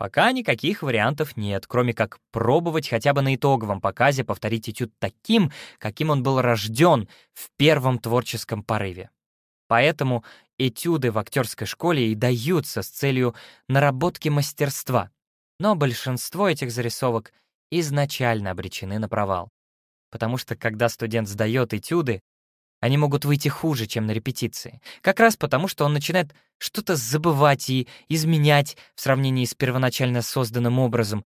пока никаких вариантов нет, кроме как пробовать хотя бы на итоговом показе повторить этюд таким, каким он был рожден в первом творческом порыве. Поэтому этюды в актерской школе и даются с целью наработки мастерства. Но большинство этих зарисовок изначально обречены на провал потому что когда студент сдает этюды, они могут выйти хуже, чем на репетиции. Как раз потому, что он начинает что-то забывать и изменять в сравнении с первоначально созданным образом.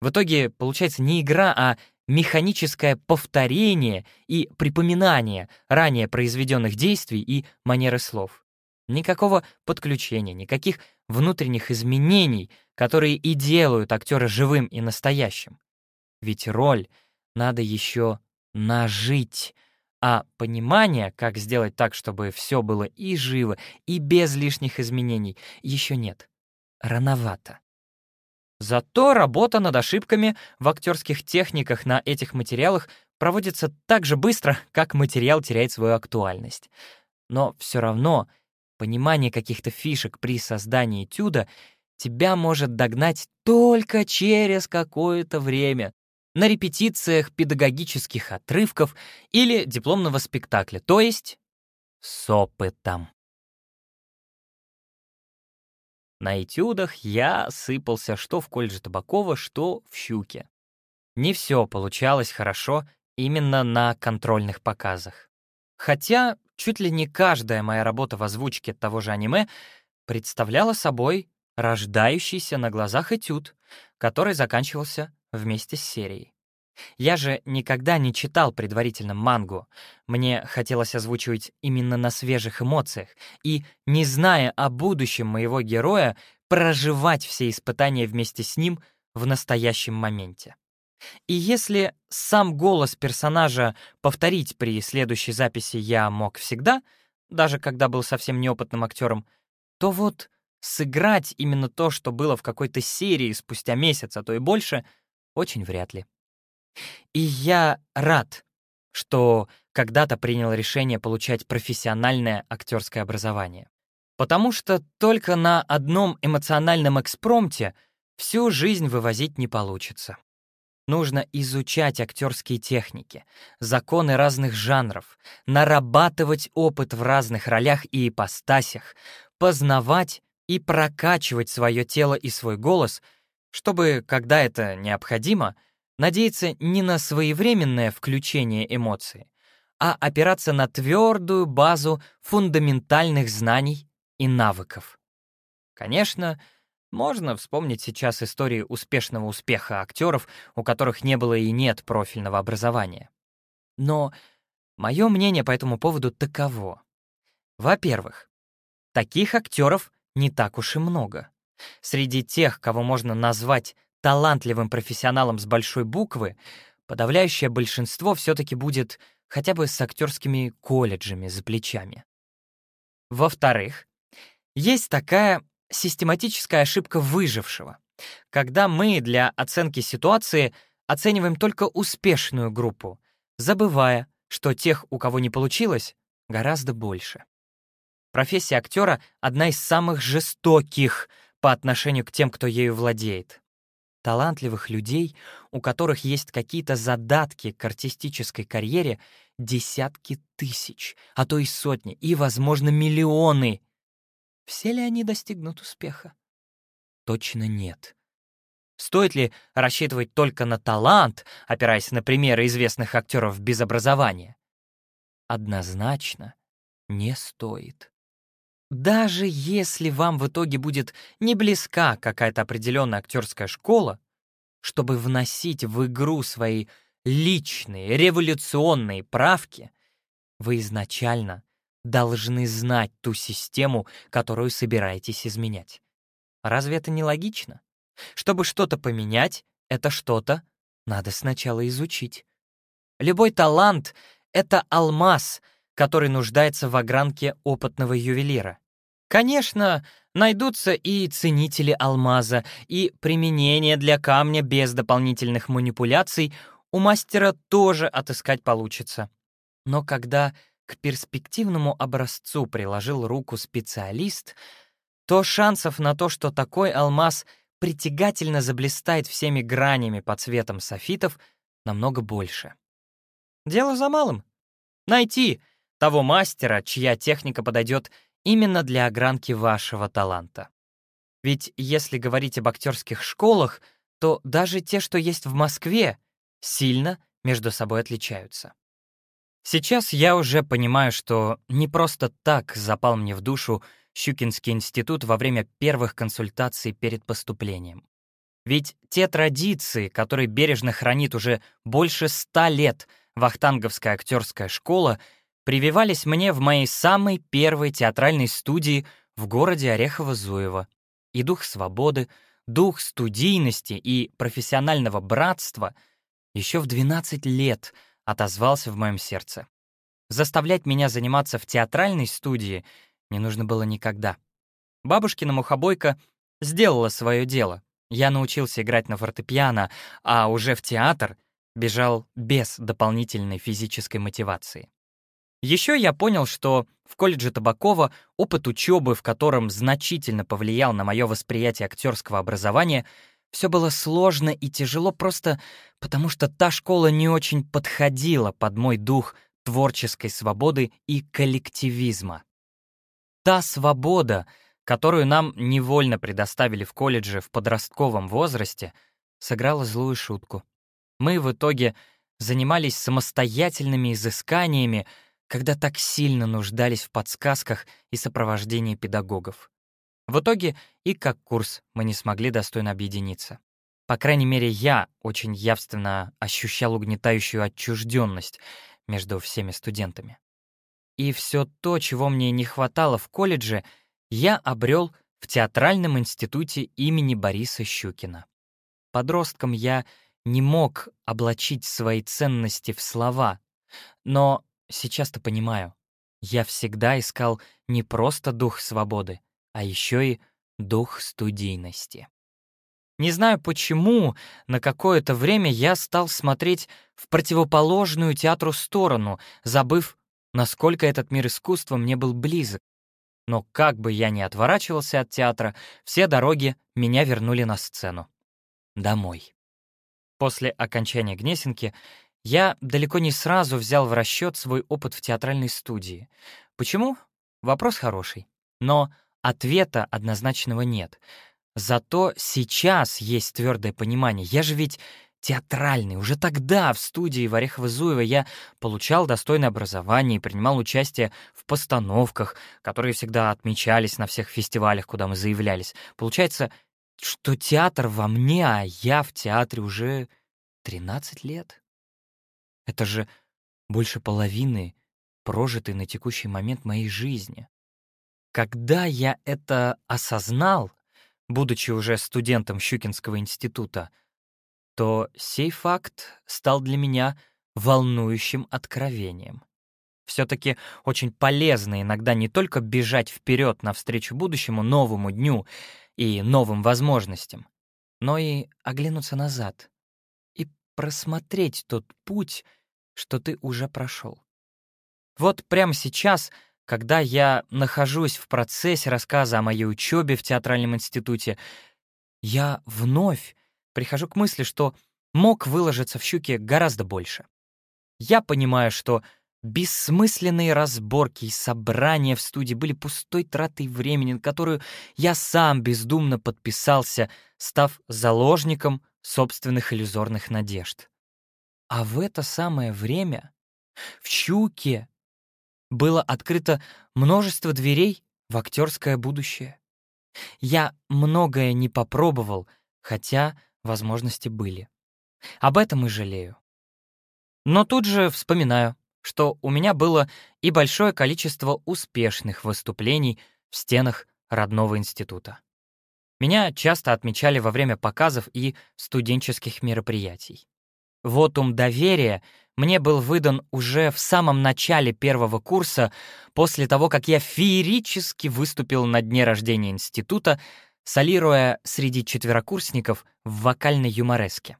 В итоге получается не игра, а механическое повторение и припоминание ранее произведенных действий и манеры слов. Никакого подключения, никаких внутренних изменений, которые и делают актера живым и настоящим. Ведь роль надо еще нажить. А понимания, как сделать так, чтобы все было и живо, и без лишних изменений, еще нет. Рановато. Зато работа над ошибками в актерских техниках на этих материалах проводится так же быстро, как материал теряет свою актуальность. Но все равно понимание каких-то фишек при создании этюда тебя может догнать только через какое-то время, на репетициях педагогических отрывков или дипломного спектакля, то есть с опытом. На этюдах я сыпался что в колледже Табакова, что в Щуке. Не все получалось хорошо именно на контрольных показах. Хотя чуть ли не каждая моя работа в озвучке того же аниме представляла собой рождающийся на глазах этюд, который заканчивался вместе с серией. Я же никогда не читал предварительно мангу. Мне хотелось озвучивать именно на свежих эмоциях и, не зная о будущем моего героя, проживать все испытания вместе с ним в настоящем моменте. И если сам голос персонажа повторить при следующей записи я мог всегда, даже когда был совсем неопытным актером, то вот сыграть именно то, что было в какой-то серии спустя месяц, а то и больше, очень вряд ли. И я рад, что когда-то принял решение получать профессиональное актерское образование. Потому что только на одном эмоциональном экспромте всю жизнь вывозить не получится. Нужно изучать актерские техники, законы разных жанров, нарабатывать опыт в разных ролях и ипостасях, познавать и прокачивать свое тело и свой голос, чтобы, когда это необходимо, надеяться не на своевременное включение эмоций, а опираться на твердую базу фундаментальных знаний и навыков. Конечно, можно вспомнить сейчас истории успешного успеха актеров, у которых не было и нет профильного образования. Но мое мнение по этому поводу таково. Во-первых, таких актеров не так уж и много. Среди тех, кого можно назвать талантливым профессионалом с большой буквы, подавляющее большинство все-таки будет хотя бы с актерскими колледжами за плечами. Во-вторых, есть такая систематическая ошибка выжившего, когда мы для оценки ситуации оцениваем только успешную группу, забывая, что тех, у кого не получилось, гораздо больше. Профессия актера — одна из самых жестоких по отношению к тем, кто ею владеет. Талантливых людей, у которых есть какие-то задатки к артистической карьере, десятки тысяч, а то и сотни, и, возможно, миллионы. Все ли они достигнут успеха? Точно нет. Стоит ли рассчитывать только на талант, опираясь на примеры известных актеров без образования? Однозначно не стоит. Даже если вам в итоге будет не близка какая-то определенная актерская школа, чтобы вносить в игру свои личные революционные правки, вы изначально должны знать ту систему, которую собираетесь изменять. Разве это не логично? Чтобы что-то поменять, это что-то надо сначала изучить. Любой талант — это алмаз — который нуждается в огранке опытного ювелира. Конечно, найдутся и ценители алмаза, и применение для камня без дополнительных манипуляций у мастера тоже отыскать получится. Но когда к перспективному образцу приложил руку специалист, то шансов на то, что такой алмаз притягательно заблистает всеми гранями по цветам софитов, намного больше. Дело за малым. Найти — того мастера, чья техника подойдет именно для огранки вашего таланта. Ведь если говорить об актерских школах, то даже те, что есть в Москве, сильно между собой отличаются. Сейчас я уже понимаю, что не просто так запал мне в душу Щукинский институт во время первых консультаций перед поступлением. Ведь те традиции, которые бережно хранит уже больше ста лет Вахтанговская актерская школа, прививались мне в моей самой первой театральной студии в городе Орехово-Зуево. И дух свободы, дух студийности и профессионального братства еще в 12 лет отозвался в моем сердце. Заставлять меня заниматься в театральной студии не нужно было никогда. Бабушкина мухобойка сделала свое дело. Я научился играть на фортепиано, а уже в театр бежал без дополнительной физической мотивации. Еще я понял, что в колледже Табакова опыт учебы, в котором значительно повлиял на мое восприятие актерского образования, все было сложно и тяжело просто потому, что та школа не очень подходила под мой дух творческой свободы и коллективизма. Та свобода, которую нам невольно предоставили в колледже в подростковом возрасте, сыграла злую шутку. Мы в итоге занимались самостоятельными изысканиями, когда так сильно нуждались в подсказках и сопровождении педагогов. В итоге и как курс мы не смогли достойно объединиться. По крайней мере, я очень явственно ощущал угнетающую отчужденность между всеми студентами. И все то, чего мне не хватало в колледже, я обрел в театральном институте имени Бориса Щукина. Подростком я не мог облачить свои ценности в слова, но Сейчас-то понимаю. Я всегда искал не просто дух свободы, а еще и дух студийности. Не знаю почему, на какое-то время я стал смотреть в противоположную театру сторону, забыв, насколько этот мир искусства мне был близок. Но как бы я ни отворачивался от театра, все дороги меня вернули на сцену. Домой. После окончания Гнесинки я далеко не сразу взял в расчет свой опыт в театральной студии. Почему? Вопрос хороший. Но ответа однозначного нет. Зато сейчас есть твердое понимание. Я же ведь театральный. Уже тогда в студии в Орехово-Зуево я получал достойное образование и принимал участие в постановках, которые всегда отмечались на всех фестивалях, куда мы заявлялись. Получается, что театр во мне, а я в театре уже 13 лет. Это же больше половины прожитой на текущий момент моей жизни. Когда я это осознал, будучи уже студентом Щукинского института, то сей факт стал для меня волнующим откровением. Все-таки очень полезно иногда не только бежать вперед навстречу будущему новому дню и новым возможностям, но и оглянуться назад просмотреть тот путь, что ты уже прошел. Вот прямо сейчас, когда я нахожусь в процессе рассказа о моей учебе в театральном институте, я вновь прихожу к мысли, что мог выложиться в «Щуке» гораздо больше. Я понимаю, что бессмысленные разборки и собрания в студии были пустой тратой времени, на которую я сам бездумно подписался, став заложником собственных иллюзорных надежд. А в это самое время в «Щуке» было открыто множество дверей в актерское будущее. Я многое не попробовал, хотя возможности были. Об этом и жалею. Но тут же вспоминаю, что у меня было и большое количество успешных выступлений в стенах родного института. Меня часто отмечали во время показов и студенческих мероприятий. Вотум доверия мне был выдан уже в самом начале первого курса, после того, как я феерически выступил на дне рождения института, солируя среди четверокурсников в вокальной юмореске.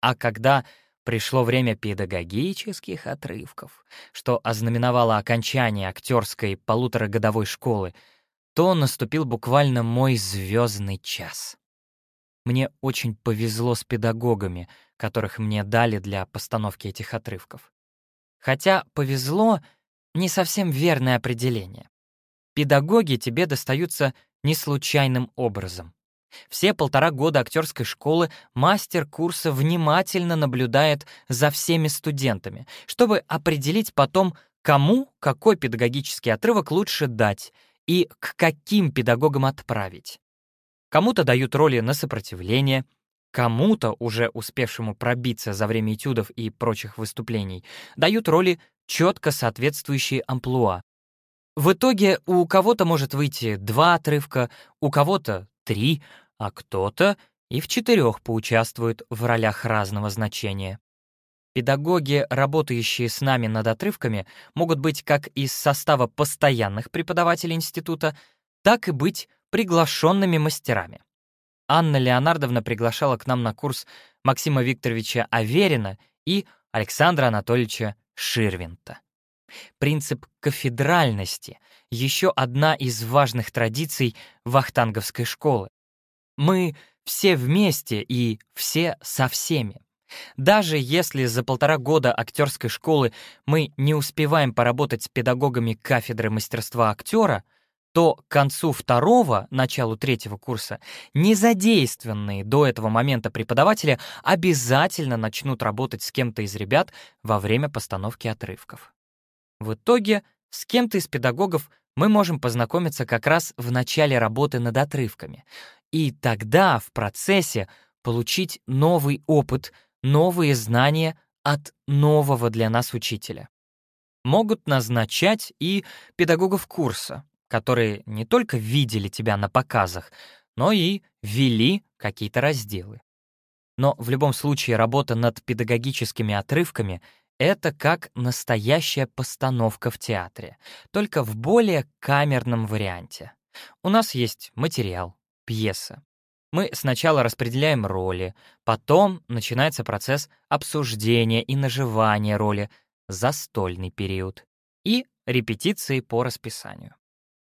А когда пришло время педагогических отрывков, что ознаменовало окончание актерской полуторагодовой школы, то наступил буквально мой звездный час. Мне очень повезло с педагогами, которых мне дали для постановки этих отрывков. Хотя «повезло» — не совсем верное определение. Педагоги тебе достаются не случайным образом. Все полтора года актерской школы мастер курса внимательно наблюдает за всеми студентами, чтобы определить потом, кому какой педагогический отрывок лучше дать и к каким педагогам отправить. Кому-то дают роли на сопротивление, кому-то, уже успевшему пробиться за время этюдов и прочих выступлений, дают роли, четко соответствующие амплуа. В итоге у кого-то может выйти два отрывка, у кого-то три, а кто-то и в четырех поучаствует в ролях разного значения. Педагоги, работающие с нами над отрывками, могут быть как из состава постоянных преподавателей института, так и быть приглашенными мастерами. Анна Леонардовна приглашала к нам на курс Максима Викторовича Аверина и Александра Анатольевича Ширвинта. Принцип кафедральности — еще одна из важных традиций вахтанговской школы. Мы все вместе и все со всеми. Даже если за полтора года актерской школы мы не успеваем поработать с педагогами кафедры мастерства актера, то к концу второго, началу третьего курса, незадействованные до этого момента преподаватели обязательно начнут работать с кем-то из ребят во время постановки отрывков. В итоге с кем-то из педагогов мы можем познакомиться как раз в начале работы над отрывками, и тогда в процессе получить новый опыт, новые знания от нового для нас учителя. Могут назначать и педагогов курса, которые не только видели тебя на показах, но и вели какие-то разделы. Но в любом случае работа над педагогическими отрывками — это как настоящая постановка в театре, только в более камерном варианте. У нас есть материал, пьеса. Мы сначала распределяем роли, потом начинается процесс обсуждения и наживания роли, застольный период и репетиции по расписанию.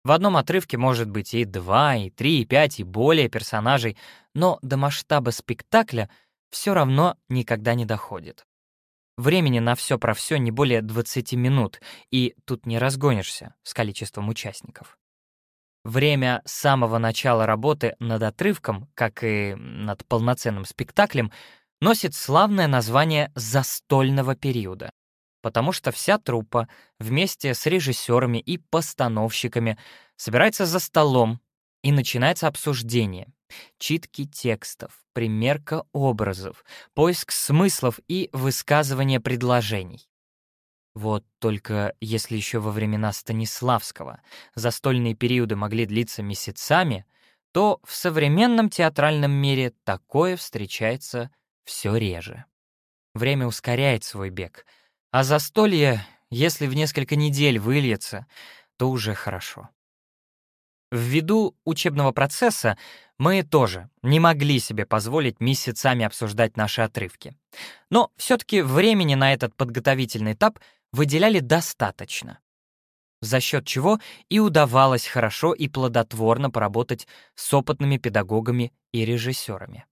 В одном отрывке может быть и два, и три, и пять, и более персонажей, но до масштаба спектакля все равно никогда не доходит. Времени на все про все не более 20 минут, и тут не разгонишься с количеством участников. Время самого начала работы над отрывком, как и над полноценным спектаклем, носит славное название «застольного периода», потому что вся труппа вместе с режиссерами и постановщиками собирается за столом, и начинается обсуждение, читки текстов, примерка образов, поиск смыслов и высказывание предложений. Вот только если еще во времена Станиславского застольные периоды могли длиться месяцами, то в современном театральном мире такое встречается все реже. Время ускоряет свой бег, а застолье, если в несколько недель выльется, то уже хорошо. Ввиду учебного процесса мы тоже не могли себе позволить месяцами обсуждать наши отрывки. Но все-таки времени на этот подготовительный этап выделяли достаточно, за счет чего и удавалось хорошо и плодотворно поработать с опытными педагогами и режиссерами.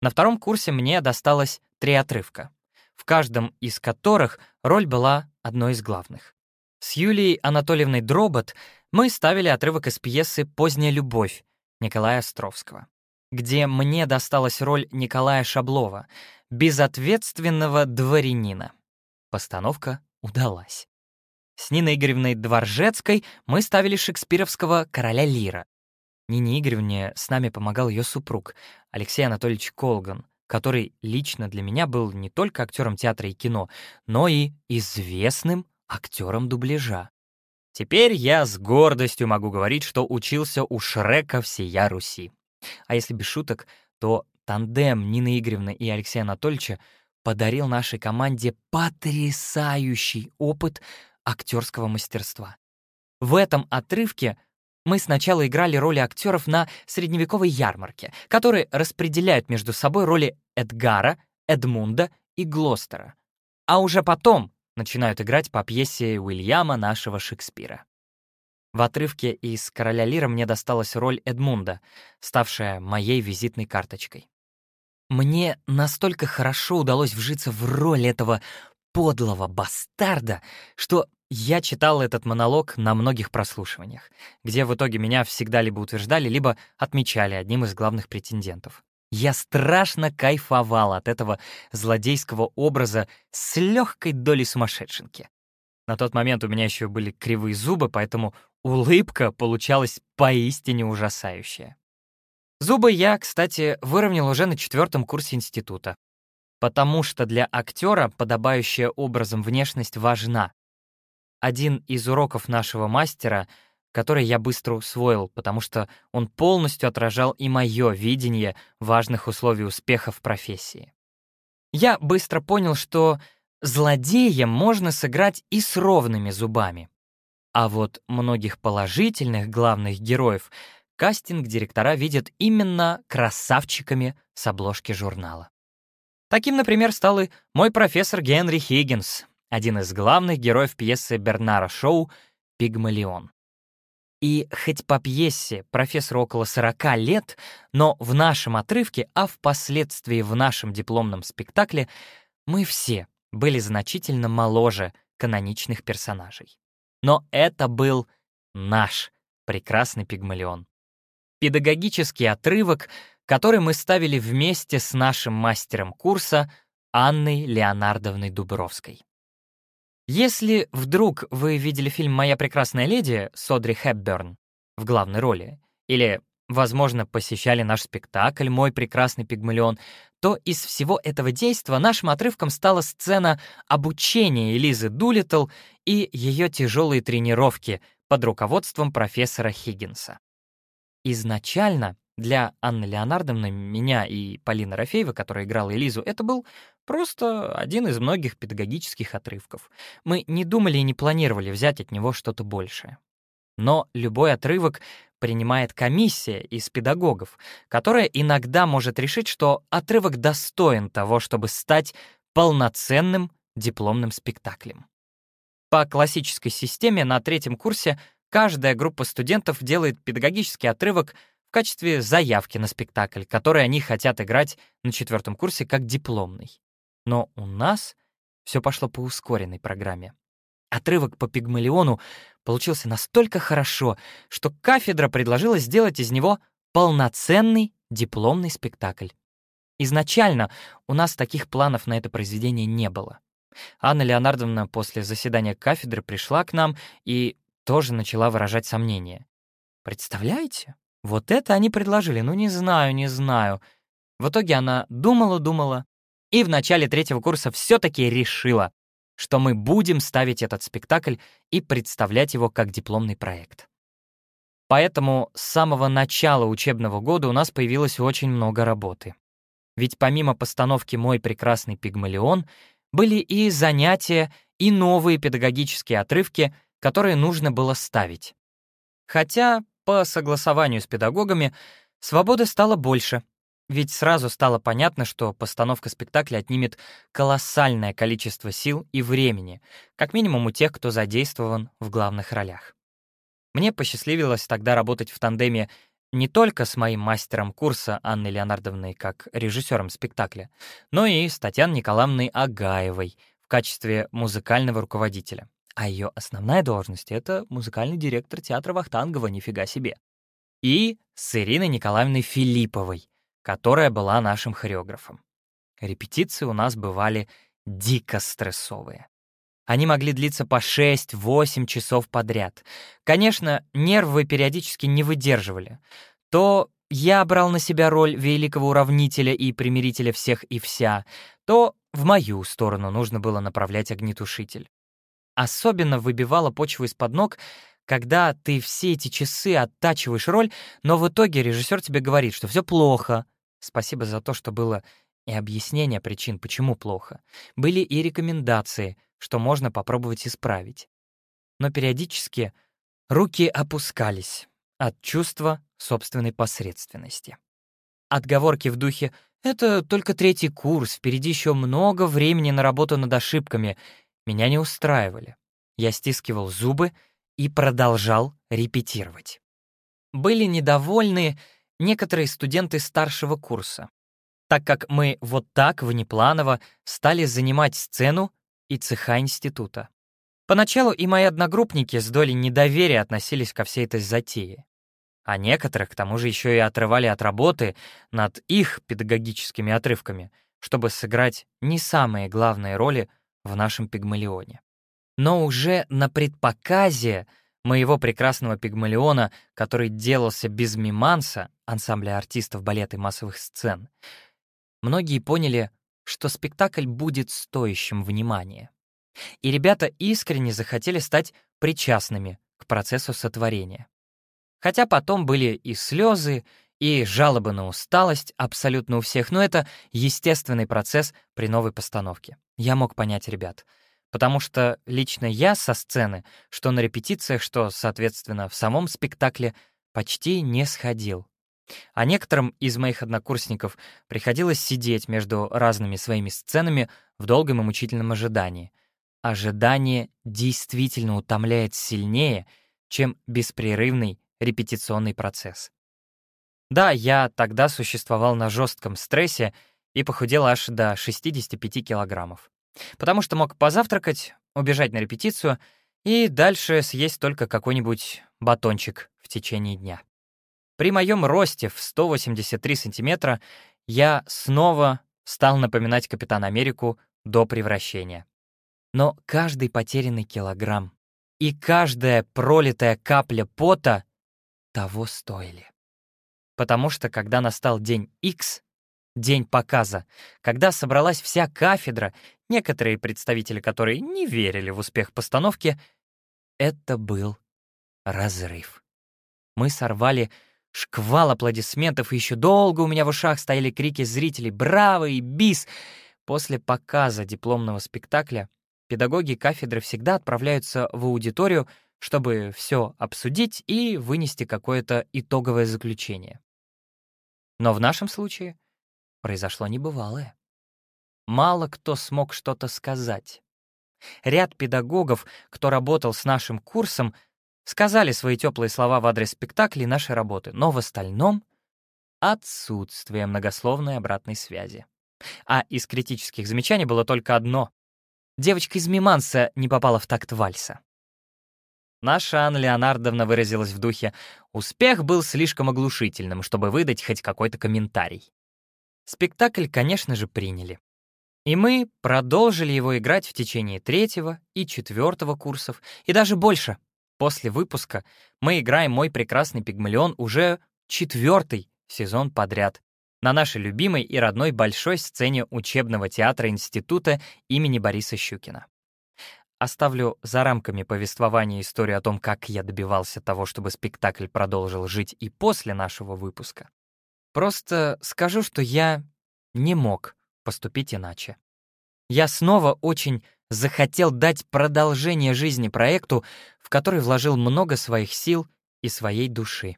На втором курсе мне досталось три отрывка, в каждом из которых роль была одной из главных. С Юлией Анатольевной Дробот мы ставили отрывок из пьесы «Поздняя любовь» Николая Островского, где мне досталась роль Николая Шаблова, безответственного дворянина. Постановка удалась. С Ниной Игоревной Дворжецкой мы ставили шекспировского «Короля Лира». Нине Игоревне с нами помогал ее супруг, Алексей Анатольевич Колган, который лично для меня был не только актером театра и кино, но и известным актером дубляжа. Теперь я с гордостью могу говорить, что учился у Шрека всея Руси. А если без шуток, то тандем Нины Игоревны и Алексея Анатольевича подарил нашей команде потрясающий опыт актерского мастерства. В этом отрывке мы сначала играли роли актеров на средневековой ярмарке, которые распределяют между собой роли Эдгара, Эдмунда и Глостера. А уже потом начинают играть по пьесе Уильяма нашего Шекспира. В отрывке из «Короля Лира» мне досталась роль Эдмунда, ставшая моей визитной карточкой. Мне настолько хорошо удалось вжиться в роль этого подлого бастарда, что я читал этот монолог на многих прослушиваниях, где в итоге меня всегда либо утверждали, либо отмечали одним из главных претендентов. Я страшно кайфовал от этого злодейского образа с легкой долей сумасшедшенки. На тот момент у меня еще были кривые зубы, поэтому улыбка получалась поистине ужасающая. Зубы я, кстати, выровнял уже на четвертом курсе института, потому что для актера подобающая образом внешность важна. Один из уроков нашего мастера, который я быстро усвоил, потому что он полностью отражал и мое видение важных условий успеха в профессии. Я быстро понял, что злодея можно сыграть и с ровными зубами. А вот многих положительных главных героев — кастинг-директора видят именно красавчиками с обложки журнала. Таким, например, стал и мой профессор Генри Хиггинс, один из главных героев пьесы Бернара Шоу «Пигмалион». И хоть по пьесе профессору около 40 лет, но в нашем отрывке, а впоследствии в нашем дипломном спектакле, мы все были значительно моложе каноничных персонажей. Но это был наш прекрасный пигмалион педагогический отрывок, который мы ставили вместе с нашим мастером курса Анной Леонардовной Дубровской. Если вдруг вы видели фильм «Моя прекрасная леди» с Одри Хепберн в главной роли, или, возможно, посещали наш спектакль «Мой прекрасный пигмалион», то из всего этого действа нашим отрывком стала сцена обучения Элизы Дулиттл и ее тяжелые тренировки под руководством профессора Хиггинса. Изначально для Анны Леонардовны, меня и Полины Рафеева, которая играла Элизу, это был просто один из многих педагогических отрывков. Мы не думали и не планировали взять от него что-то большее. Но любой отрывок принимает комиссия из педагогов, которая иногда может решить, что отрывок достоин того, чтобы стать полноценным дипломным спектаклем. По классической системе на третьем курсе каждая группа студентов делает педагогический отрывок в качестве заявки на спектакль, который они хотят играть на четвертом курсе как дипломный. Но у нас все пошло по ускоренной программе. Отрывок по Пигмалиону получился настолько хорошо, что кафедра предложила сделать из него полноценный дипломный спектакль. Изначально у нас таких планов на это произведение не было. Анна Леонардовна после заседания кафедры пришла к нам и тоже начала выражать сомнения. «Представляете? Вот это они предложили. Ну, не знаю, не знаю». В итоге она думала-думала и в начале третьего курса все-таки решила, что мы будем ставить этот спектакль и представлять его как дипломный проект. Поэтому с самого начала учебного года у нас появилось очень много работы. Ведь помимо постановки «Мой прекрасный пигмалион» были и занятия, и новые педагогические отрывки, которые нужно было ставить. Хотя, по согласованию с педагогами, свободы стало больше, ведь сразу стало понятно, что постановка спектакля отнимет колоссальное количество сил и времени, как минимум у тех, кто задействован в главных ролях. Мне посчастливилось тогда работать в тандеме не только с моим мастером курса Анной Леонардовной как режиссером спектакля, но и с Татьяной Николаевной Агаевой в качестве музыкального руководителя. А ее основная должность — это музыкальный директор театра Вахтангова, нифига себе. И с Ириной Николаевной Филипповой, которая была нашим хореографом. Репетиции у нас бывали дико стрессовые. Они могли длиться по 6-8 часов подряд. Конечно, нервы периодически не выдерживали. То я брал на себя роль великого уравнителя и примирителя всех и вся, то в мою сторону нужно было направлять огнетушитель. Особенно выбивала почву из-под ног, когда ты все эти часы оттачиваешь роль, но в итоге режиссер тебе говорит, что все плохо. Спасибо за то, что было и объяснение причин, почему плохо. Были и рекомендации, что можно попробовать исправить. Но периодически руки опускались от чувства собственной посредственности. Отговорки в духе «это только третий курс, впереди еще много времени на работу над ошибками» меня не устраивали. Я стискивал зубы и продолжал репетировать. Были недовольны некоторые студенты старшего курса, так как мы вот так внепланово стали занимать сцену и цеха института. Поначалу и мои одногруппники с долей недоверия относились ко всей этой затее. А некоторых, к тому же, еще и отрывали от работы над их педагогическими отрывками, чтобы сыграть не самые главные роли в нашем пигмалионе. Но уже на предпоказе моего прекрасного пигмалиона, который делался без миманса, ансамбля артистов балета и массовых сцен, многие поняли, что спектакль будет стоящим внимания. И ребята искренне захотели стать причастными к процессу сотворения. Хотя потом были и слезы, и жалобы на усталость абсолютно у всех, но это естественный процесс при новой постановке. Я мог понять ребят. Потому что лично я со сцены, что на репетициях, что, соответственно, в самом спектакле, почти не сходил. А некоторым из моих однокурсников приходилось сидеть между разными своими сценами в долгом и мучительном ожидании. Ожидание действительно утомляет сильнее, чем беспрерывный репетиционный процесс. Да, я тогда существовал на жестком стрессе и похудел аж до 65 килограммов. Потому что мог позавтракать, убежать на репетицию и дальше съесть только какой-нибудь батончик в течение дня. При моем росте в 183 сантиметра я снова стал напоминать Капитана Америку до превращения. Но каждый потерянный килограмм и каждая пролитая капля пота того стоили. Потому что когда настал день X, день показа, когда собралась вся кафедра, некоторые представители которой не верили в успех постановки, это был разрыв. Мы сорвали Шквал аплодисментов, и еще долго у меня в ушах стояли крики зрителей «Браво!» и «Бис!». После показа дипломного спектакля педагоги кафедры всегда отправляются в аудиторию, чтобы все обсудить и вынести какое-то итоговое заключение. Но в нашем случае произошло небывалое. Мало кто смог что-то сказать. Ряд педагогов, кто работал с нашим курсом, сказали свои теплые слова в адрес спектакля и нашей работы, но в остальном — отсутствие многословной обратной связи. А из критических замечаний было только одно. Девочка из Миманса не попала в такт вальса. Наша Анна Леонардовна выразилась в духе «Успех был слишком оглушительным, чтобы выдать хоть какой-то комментарий». Спектакль, конечно же, приняли. И мы продолжили его играть в течение третьего и четвертого курсов, и даже больше. После выпуска мы играем «Мой прекрасный пигмалион» уже четвертый сезон подряд на нашей любимой и родной большой сцене учебного театра института имени Бориса Щукина. Оставлю за рамками повествования историю о том, как я добивался того, чтобы спектакль продолжил жить и после нашего выпуска. Просто скажу, что я не мог поступить иначе. Я снова очень захотел дать продолжение жизни проекту, в который вложил много своих сил и своей души.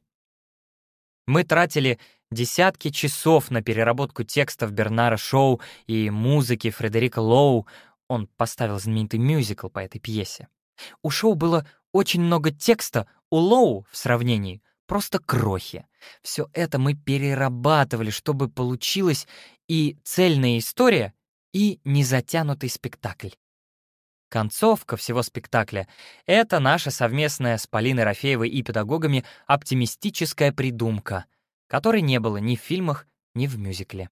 Мы тратили десятки часов на переработку текстов Бернара Шоу и музыки Фредерика Лоу, он поставил знаменитый мюзикл по этой пьесе. У шоу было очень много текста, у Лоу в сравнении просто крохи. Все это мы перерабатывали, чтобы получилась и цельная история, и незатянутый спектакль. Концовка всего спектакля — это наша совместная с Полиной Рафеевой и педагогами оптимистическая придумка, которой не было ни в фильмах, ни в мюзикле.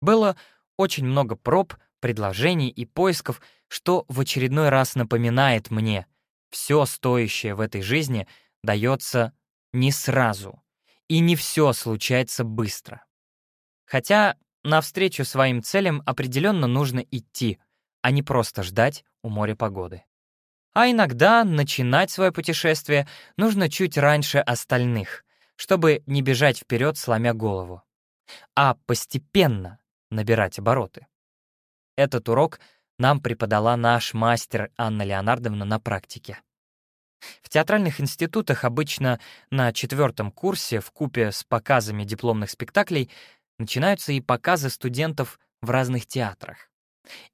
Было очень много проб, предложений и поисков, что в очередной раз напоминает мне, все стоящее в этой жизни дается не сразу, и не все случается быстро. Хотя навстречу своим целям определенно нужно идти, а не просто ждать у моря погоды. А иногда начинать свое путешествие нужно чуть раньше остальных, чтобы не бежать вперед, сломя голову, а постепенно набирать обороты. Этот урок нам преподала наш мастер Анна Леонардовна на практике. В театральных институтах обычно на четвертом курсе в купе с показами дипломных спектаклей начинаются и показы студентов в разных театрах.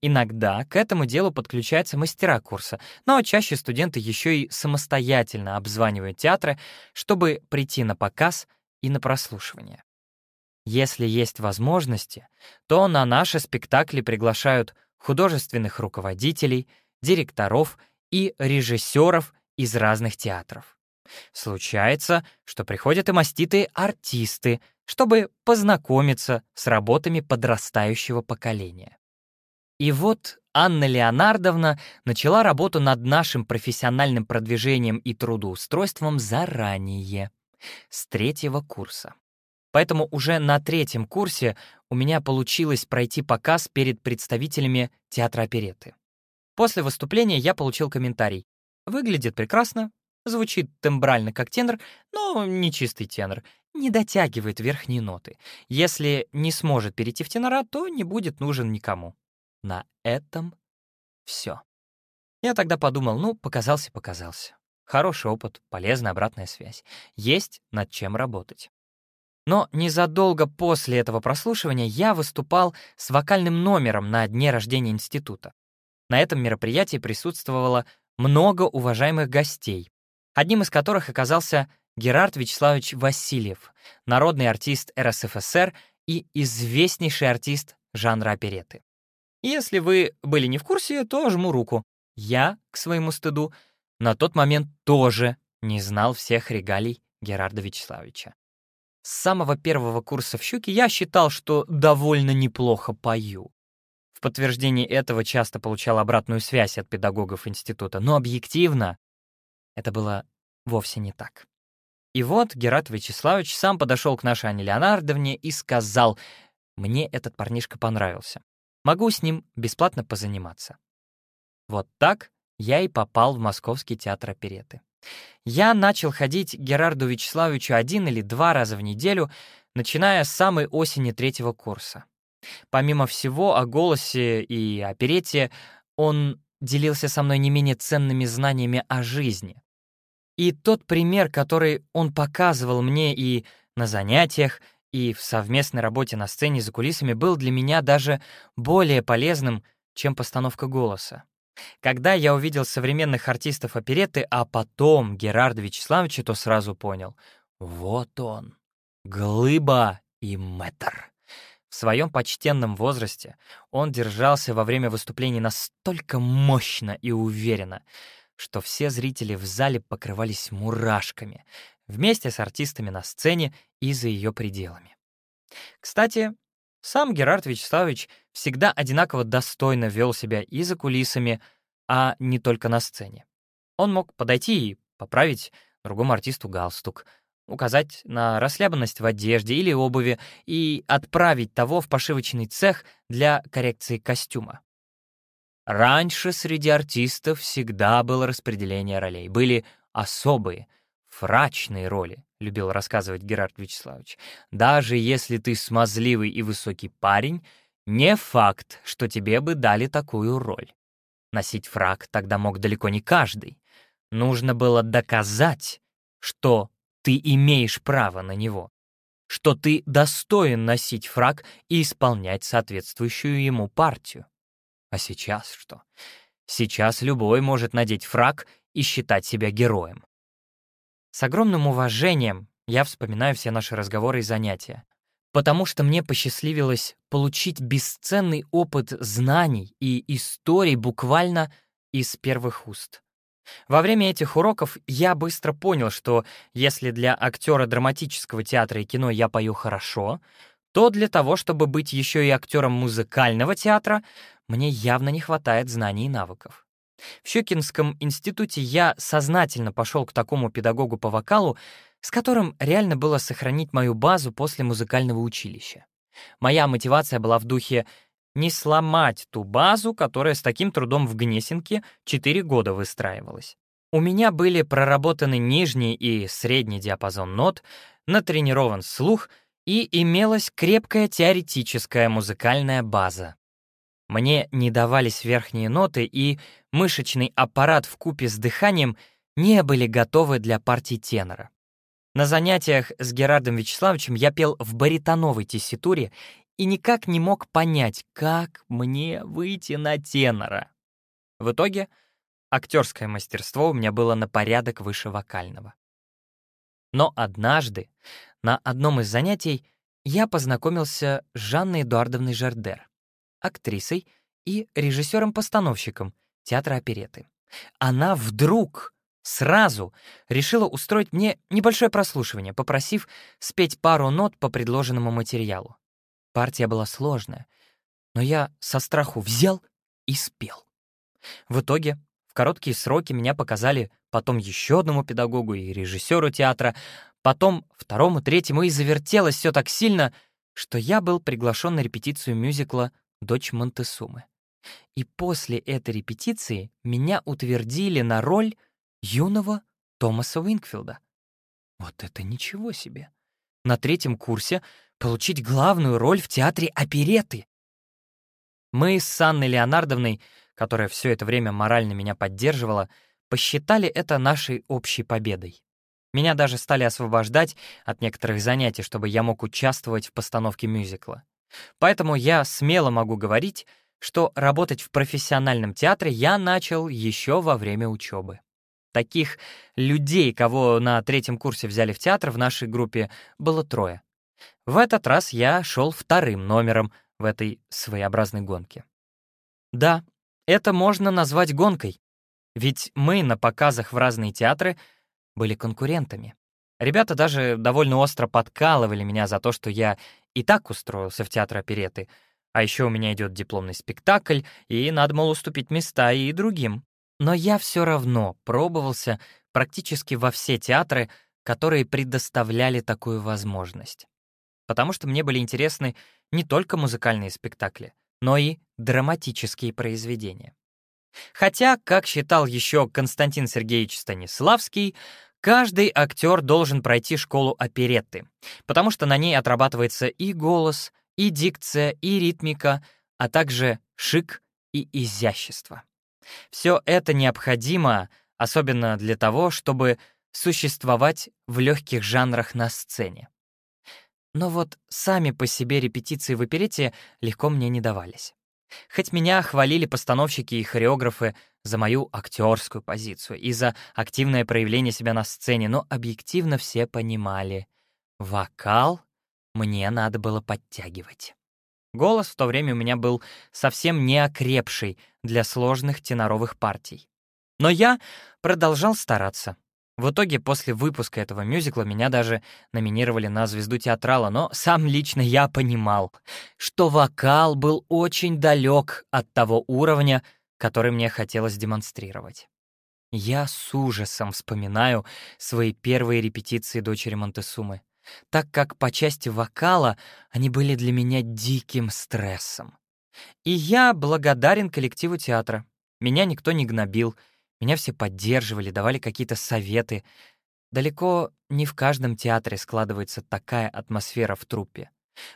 Иногда к этому делу подключаются мастера курса, но чаще студенты еще и самостоятельно обзванивают театры, чтобы прийти на показ и на прослушивание. Если есть возможности, то на наши спектакли приглашают художественных руководителей, директоров и режиссеров из разных театров. Случается, что приходят и маститые артисты, чтобы познакомиться с работами подрастающего поколения. И вот Анна Леонардовна начала работу над нашим профессиональным продвижением и трудоустройством заранее, с третьего курса. Поэтому уже на третьем курсе у меня получилось пройти показ перед представителями театра оперетты. После выступления я получил комментарий. Выглядит прекрасно, звучит тембрально как тенор, но не чистый тенор, не дотягивает верхние ноты. Если не сможет перейти в тенора, то не будет нужен никому. На этом все. Я тогда подумал, ну, показался-показался. Хороший опыт, полезная обратная связь. Есть над чем работать. Но незадолго после этого прослушивания я выступал с вокальным номером на дне рождения института. На этом мероприятии присутствовало много уважаемых гостей, одним из которых оказался Герард Вячеславович Васильев, народный артист РСФСР и известнейший артист жанра опереты. Если вы были не в курсе, то жму руку. Я, к своему стыду, на тот момент тоже не знал всех регалий Герарда Вячеславовича. С самого первого курса в «Щуке» я считал, что довольно неплохо пою. В подтверждении этого часто получал обратную связь от педагогов института, но объективно это было вовсе не так. И вот Герат Вячеславович сам подошел к нашей Анне Леонардовне и сказал, «Мне этот парнишка понравился. Могу с ним бесплатно позаниматься». Вот так я и попал в Московский театр опереты. Я начал ходить к Герарду Вячеславовичу один или два раза в неделю, начиная с самой осени третьего курса. Помимо всего о голосе и оперете, он делился со мной не менее ценными знаниями о жизни. И тот пример, который он показывал мне и на занятиях, и в совместной работе на сцене за кулисами, был для меня даже более полезным, чем постановка голоса. Когда я увидел современных артистов оперетты, а потом Герарда Вячеславовича, то сразу понял — вот он, глыба и мэтр. В своем почтенном возрасте он держался во время выступлений настолько мощно и уверенно, что все зрители в зале покрывались мурашками, вместе с артистами на сцене и за ее пределами. Кстати, сам Герард Вячеславович всегда одинаково достойно вел себя и за кулисами, а не только на сцене. Он мог подойти и поправить другому артисту галстук, указать на расслабленность в одежде или обуви и отправить того в пошивочный цех для коррекции костюма. Раньше среди артистов всегда было распределение ролей. Были особые, фрачные роли, любил рассказывать Герард Вячеславович. Даже если ты смазливый и высокий парень, не факт, что тебе бы дали такую роль. Носить фрак тогда мог далеко не каждый. Нужно было доказать, что ты имеешь право на него, что ты достоин носить фрак и исполнять соответствующую ему партию. А сейчас что? Сейчас любой может надеть фрак и считать себя героем. С огромным уважением я вспоминаю все наши разговоры и занятия, потому что мне посчастливилось получить бесценный опыт знаний и историй буквально из первых уст. Во время этих уроков я быстро понял, что если для актера драматического театра и кино я пою хорошо, то для того, чтобы быть еще и актером музыкального театра, мне явно не хватает знаний и навыков. В Щекинском институте я сознательно пошел к такому педагогу по вокалу, с которым реально было сохранить мою базу после музыкального училища. Моя мотивация была в духе не сломать ту базу, которая с таким трудом в Гнесинке 4 года выстраивалась. У меня были проработаны нижний и средний диапазон нот, натренирован слух и имелась крепкая теоретическая музыкальная база. Мне не давались верхние ноты, и мышечный аппарат в купе с дыханием не были готовы для партии тенора. На занятиях с Герардом Вячеславовичем я пел в баритоновой тесситуре и никак не мог понять, как мне выйти на тенора. В итоге актерское мастерство у меня было на порядок выше вокального. Но однажды на одном из занятий я познакомился с Жанной Эдуардовной Жардер, актрисой и режиссером-постановщиком театра опереты. Она вдруг сразу решила устроить мне небольшое прослушивание, попросив спеть пару нот по предложенному материалу. Партия была сложная, но я со страху взял и спел. В итоге в короткие сроки меня показали потом еще одному педагогу и режиссеру театра, потом второму, третьему, и завертелось все так сильно, что я был приглашен на репетицию мюзикла «Дочь Монтесумы». И после этой репетиции меня утвердили на роль юного Томаса Уинкфилда. Вот это ничего себе! На третьем курсе получить главную роль в театре опереты. Мы с Анной Леонардовной, которая все это время морально меня поддерживала, посчитали это нашей общей победой. Меня даже стали освобождать от некоторых занятий, чтобы я мог участвовать в постановке мюзикла. Поэтому я смело могу говорить, что работать в профессиональном театре я начал еще во время учебы. Таких людей, кого на третьем курсе взяли в театр, в нашей группе было трое. В этот раз я шел вторым номером в этой своеобразной гонке. Да, это можно назвать гонкой, ведь мы на показах в разные театры были конкурентами. Ребята даже довольно остро подкалывали меня за то, что я и так устроился в театр опереты, а еще у меня идет дипломный спектакль, и надо, мол, уступить места и другим. Но я все равно пробовался практически во все театры, которые предоставляли такую возможность потому что мне были интересны не только музыкальные спектакли, но и драматические произведения. Хотя, как считал еще Константин Сергеевич Станиславский, каждый актер должен пройти школу оперетты, потому что на ней отрабатывается и голос, и дикция, и ритмика, а также шик и изящество. Все это необходимо, особенно для того, чтобы существовать в легких жанрах на сцене. Но вот сами по себе репетиции в оперете легко мне не давались. Хоть меня хвалили постановщики и хореографы за мою актерскую позицию и за активное проявление себя на сцене, но объективно все понимали — вокал мне надо было подтягивать. Голос в то время у меня был совсем не окрепший для сложных теноровых партий. Но я продолжал стараться. В итоге, после выпуска этого мюзикла меня даже номинировали на звезду театрала, но сам лично я понимал, что вокал был очень далек от того уровня, который мне хотелось демонстрировать. Я с ужасом вспоминаю свои первые репетиции дочери Монтесумы, так как по части вокала они были для меня диким стрессом. И я благодарен коллективу театра. Меня никто не гнобил, меня все поддерживали, давали какие-то советы. Далеко не в каждом театре складывается такая атмосфера в труппе.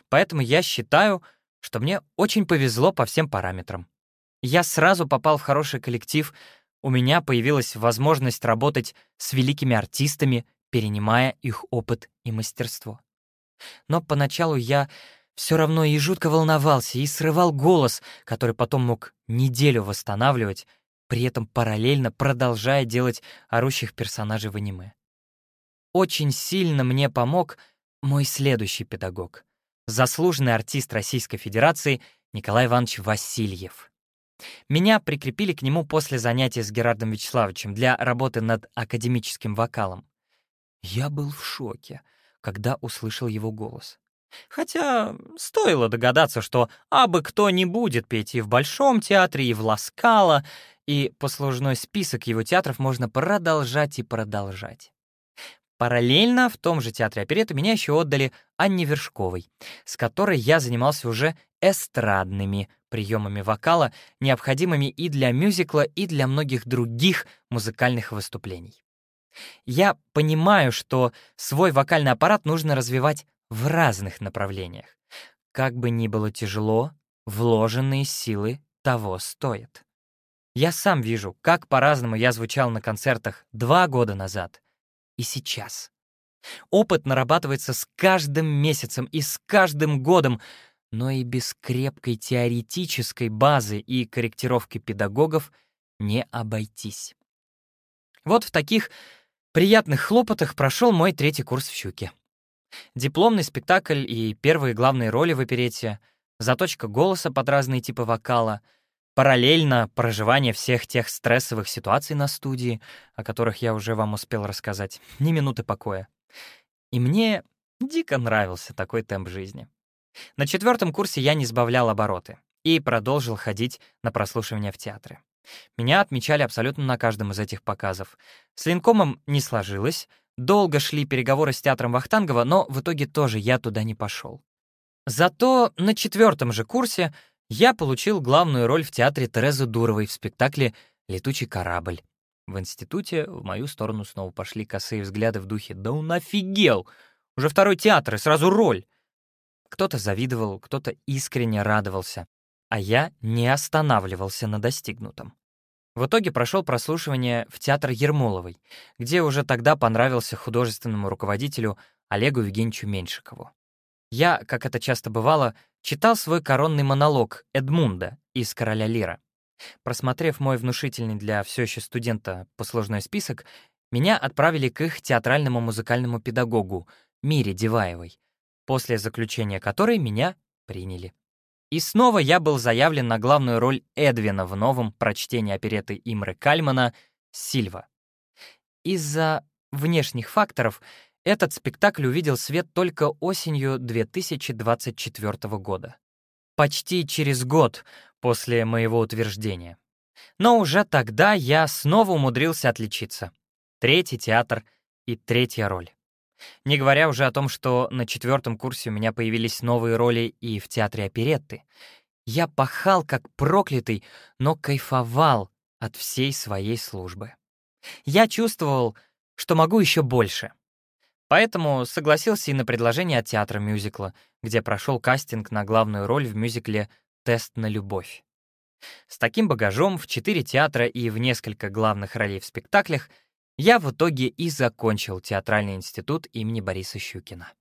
Поэтому я считаю, что мне очень повезло по всем параметрам. Я сразу попал в хороший коллектив, у меня появилась возможность работать с великими артистами, перенимая их опыт и мастерство. Но поначалу я все равно и жутко волновался, и срывал голос, который потом мог неделю восстанавливать, при этом параллельно продолжая делать орущих персонажей в аниме. Очень сильно мне помог мой следующий педагог, заслуженный артист Российской Федерации Николай Иванович Васильев. Меня прикрепили к нему после занятия с Герардом Вячеславовичем для работы над академическим вокалом. Я был в шоке, когда услышал его голос. Хотя стоило догадаться, что абы кто не будет петь и в Большом театре, и в Ласкало, и послужной список его театров можно продолжать и продолжать. Параллельно в том же театре оперетты меня еще отдали Анне Вершковой, с которой я занимался уже эстрадными приемами вокала, необходимыми и для мюзикла, и для многих других музыкальных выступлений. Я понимаю, что свой вокальный аппарат нужно развивать в разных направлениях. Как бы ни было тяжело, вложенные силы того стоят. Я сам вижу, как по-разному я звучал на концертах два года назад и сейчас. Опыт нарабатывается с каждым месяцем и с каждым годом, но и без крепкой теоретической базы и корректировки педагогов не обойтись. Вот в таких приятных хлопотах прошел мой третий курс в «Щуке». Дипломный спектакль и первые главные роли в оперете, заточка голоса под разные типы вокала — Параллельно проживание всех тех стрессовых ситуаций на студии, о которых я уже вам успел рассказать, ни минуты покоя. И мне дико нравился такой темп жизни. На четвертом курсе я не сбавлял обороты и продолжил ходить на прослушивания в театре. Меня отмечали абсолютно на каждом из этих показов. С линкомом не сложилось, долго шли переговоры с театром Вахтангова, но в итоге тоже я туда не пошел. Зато на четвертом же курсе я получил главную роль в театре Терезы Дуровой в спектакле «Летучий корабль». В институте в мою сторону снова пошли косые взгляды в духе «Да он офигел! Уже второй театр и сразу роль!» Кто-то завидовал, кто-то искренне радовался, а я не останавливался на достигнутом. В итоге прошел прослушивание в театр Ермоловой, где уже тогда понравился художественному руководителю Олегу Евгеньевичу Меньшикову. Я, как это часто бывало, читал свой коронный монолог Эдмунда из «Короля Лира». Просмотрев мой внушительный для все еще студента послужной список, меня отправили к их театральному музыкальному педагогу Мире Деваевой, после заключения которой меня приняли. И снова я был заявлен на главную роль Эдвина в новом прочтении опереты Имры Кальмана «Сильва». Из-за внешних факторов — этот спектакль увидел свет только осенью 2024 года. Почти через год после моего утверждения. Но уже тогда я снова умудрился отличиться. Третий театр и третья роль. Не говоря уже о том, что на четвертом курсе у меня появились новые роли и в театре оперетты. Я пахал как проклятый, но кайфовал от всей своей службы. Я чувствовал, что могу еще больше — Поэтому согласился и на предложение от театра мюзикла, где прошел кастинг на главную роль в мюзикле «Тест на любовь». С таким багажом в четыре театра и в несколько главных ролей в спектаклях я в итоге и закончил театральный институт имени Бориса Щукина.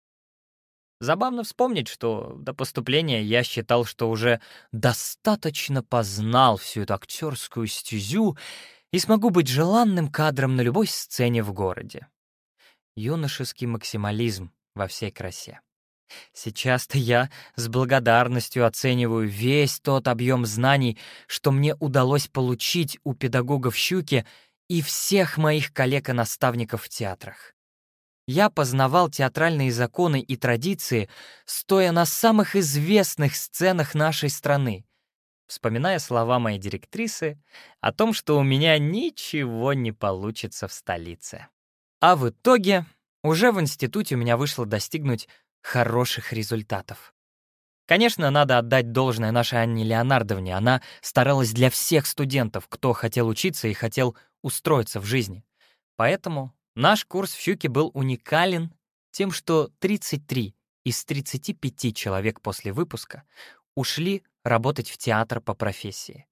Забавно вспомнить, что до поступления я считал, что уже достаточно познал всю эту актерскую стезю и смогу быть желанным кадром на любой сцене в городе. Юношеский максимализм во всей красе. Сейчас-то я с благодарностью оцениваю весь тот объем знаний, что мне удалось получить у педагогов Щуки и всех моих коллег и наставников в театрах. Я познавал театральные законы и традиции, стоя на самых известных сценах нашей страны, вспоминая слова моей директрисы о том, что у меня ничего не получится в столице. А в итоге уже в институте у меня вышло достигнуть хороших результатов. Конечно, надо отдать должное нашей Анне Леонардовне. Она старалась для всех студентов, кто хотел учиться и хотел устроиться в жизни. Поэтому наш курс в Щуке был уникален тем, что 33 из 35 человек после выпуска ушли работать в театр по профессии.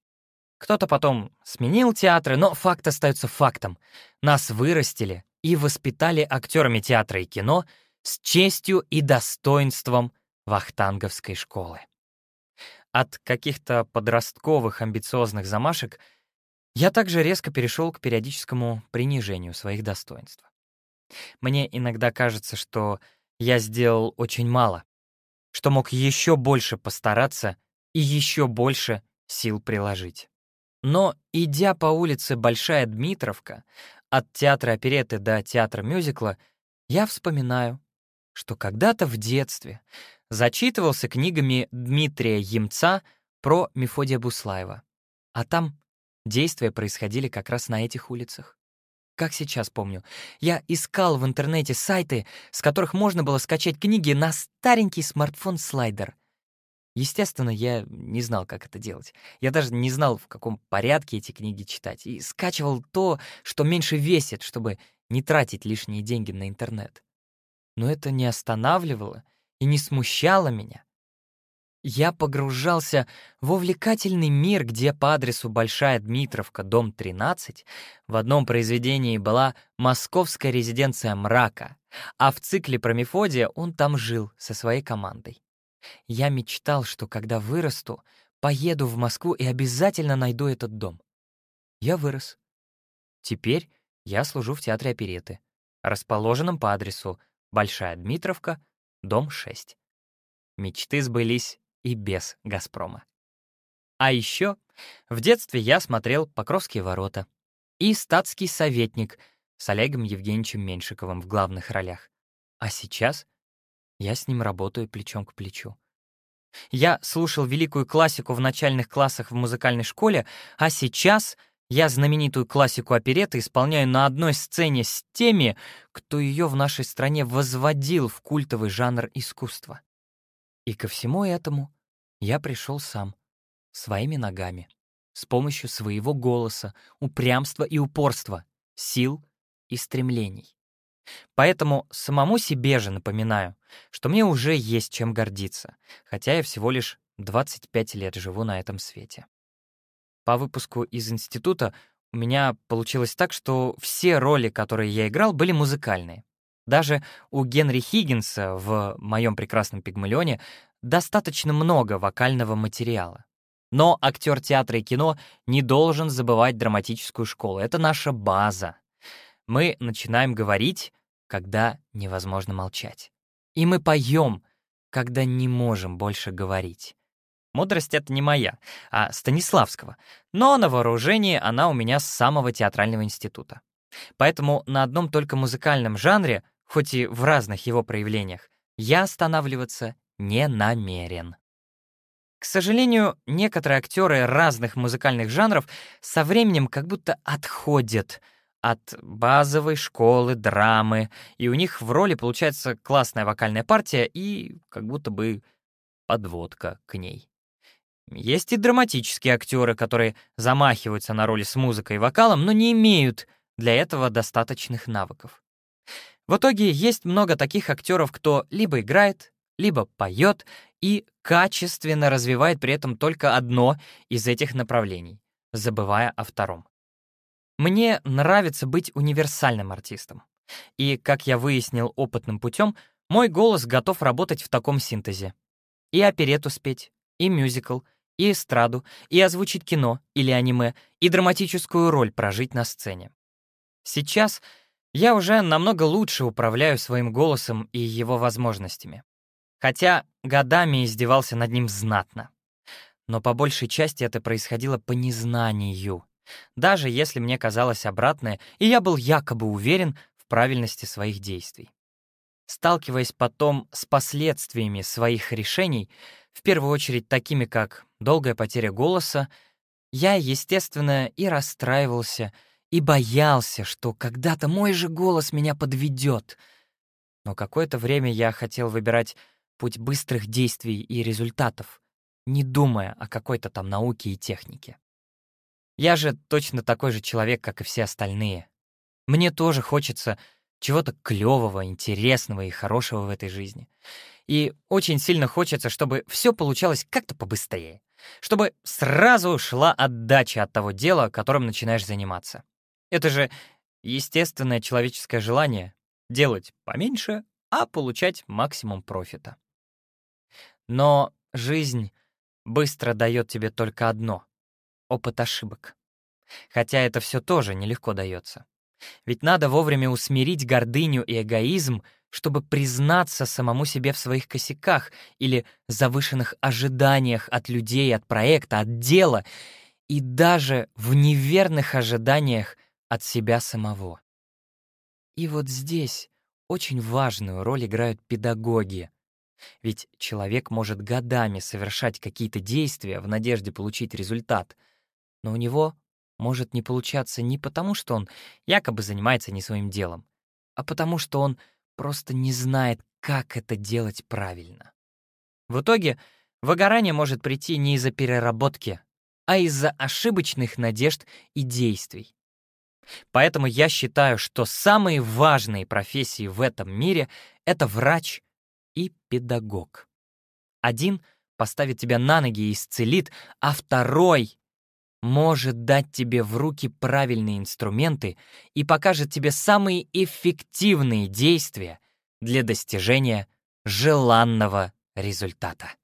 Кто-то потом сменил театры, но факт остается фактом. Нас вырастили и воспитали актерами театра и кино с честью и достоинством вахтанговской школы. От каких-то подростковых амбициозных замашек я также резко перешел к периодическому принижению своих достоинств. Мне иногда кажется, что я сделал очень мало, что мог еще больше постараться и еще больше сил приложить. Но, идя по улице Большая Дмитровка, от театра опереты до театра мюзикла, я вспоминаю, что когда-то в детстве зачитывался книгами Дмитрия Емца про Мефодия Буслаева. А там действия происходили как раз на этих улицах. Как сейчас помню, я искал в интернете сайты, с которых можно было скачать книги на старенький смартфон-слайдер. Естественно, я не знал, как это делать. Я даже не знал, в каком порядке эти книги читать. И скачивал то, что меньше весит, чтобы не тратить лишние деньги на интернет. Но это не останавливало и не смущало меня. Я погружался в увлекательный мир, где по адресу Большая Дмитровка, дом 13, в одном произведении была московская резиденция мрака, а в цикле про Мефодия он там жил со своей командой. Я мечтал, что когда вырасту, поеду в Москву и обязательно найду этот дом. Я вырос. Теперь я служу в театре опереты, расположенном по адресу Большая Дмитровка, дом 6. Мечты сбылись и без «Газпрома». А еще в детстве я смотрел «Покровские ворота» и «Статский советник» с Олегом Евгеньевичем Меньшиковым в главных ролях. А сейчас я с ним работаю плечом к плечу. Я слушал великую классику в начальных классах в музыкальной школе, а сейчас я знаменитую классику опереты исполняю на одной сцене с теми, кто ее в нашей стране возводил в культовый жанр искусства. И ко всему этому я пришел сам, своими ногами, с помощью своего голоса, упрямства и упорства, сил и стремлений. Поэтому самому себе же напоминаю, что мне уже есть чем гордиться, хотя я всего лишь 25 лет живу на этом свете. По выпуску из института у меня получилось так, что все роли, которые я играл, были музыкальные. Даже у Генри Хиггинса в «Моем прекрасном Пигмалионе» достаточно много вокального материала. Но актер театра и кино не должен забывать драматическую школу. Это наша база. Мы начинаем говорить, когда невозможно молчать. И мы поем, когда не можем больше говорить. Мудрость это не моя, а Станиславского, но на вооружении она у меня с самого театрального института. Поэтому на одном только музыкальном жанре, хоть и в разных его проявлениях, я останавливаться не намерен. К сожалению, некоторые актеры разных музыкальных жанров со временем как будто отходят — от базовой школы драмы, и у них в роли получается классная вокальная партия и как будто бы подводка к ней. Есть и драматические актеры, которые замахиваются на роли с музыкой и вокалом, но не имеют для этого достаточных навыков. В итоге есть много таких актеров, кто либо играет, либо поет и качественно развивает при этом только одно из этих направлений, забывая о втором. Мне нравится быть универсальным артистом. И, как я выяснил опытным путем, Мой голос готов работать в таком синтезе. И оперету спеть, и мюзикл, и эстраду, и озвучить кино или аниме, и драматическую роль прожить на сцене. Сейчас я уже намного лучше управляю своим голосом и его возможностями. Хотя годами издевался над ним знатно. Но по большей части это происходило по незнанию, даже если мне казалось обратное, и я был якобы уверен в правильности своих действий. Сталкиваясь потом с последствиями своих решений, в первую очередь такими, как долгая потеря голоса, я, естественно, и расстраивался, и боялся, что когда-то мой же голос меня подведет. Но какое-то время я хотел выбирать путь быстрых действий и результатов, не думая о какой-то там науке и технике. Я же точно такой же человек, как и все остальные. Мне тоже хочется чего-то клёвого, интересного и хорошего в этой жизни. И очень сильно хочется, чтобы все получалось как-то побыстрее. Чтобы сразу шла отдача от того дела, которым начинаешь заниматься. Это же естественное человеческое желание — делать поменьше, а получать максимум профита. Но жизнь быстро дает тебе только одно — опыт ошибок. Хотя это все тоже нелегко дается. Ведь надо вовремя усмирить гордыню и эгоизм, чтобы признаться самому себе в своих косяках или завышенных ожиданиях от людей, от проекта, от дела и даже в неверных ожиданиях от себя самого. И вот здесь очень важную роль играют педагоги. Ведь человек может годами совершать какие-то действия в надежде получить результат, но у него может не получаться не потому, что он якобы занимается не своим делом, а потому что он просто не знает, как это делать правильно. В итоге выгорание может прийти не из-за переработки, а из-за ошибочных надежд и действий. Поэтому я считаю, что самые важные профессии в этом мире — это врач и педагог. Один поставит тебя на ноги и исцелит, а второй может дать тебе в руки правильные инструменты и покажет тебе самые эффективные действия для достижения желанного результата.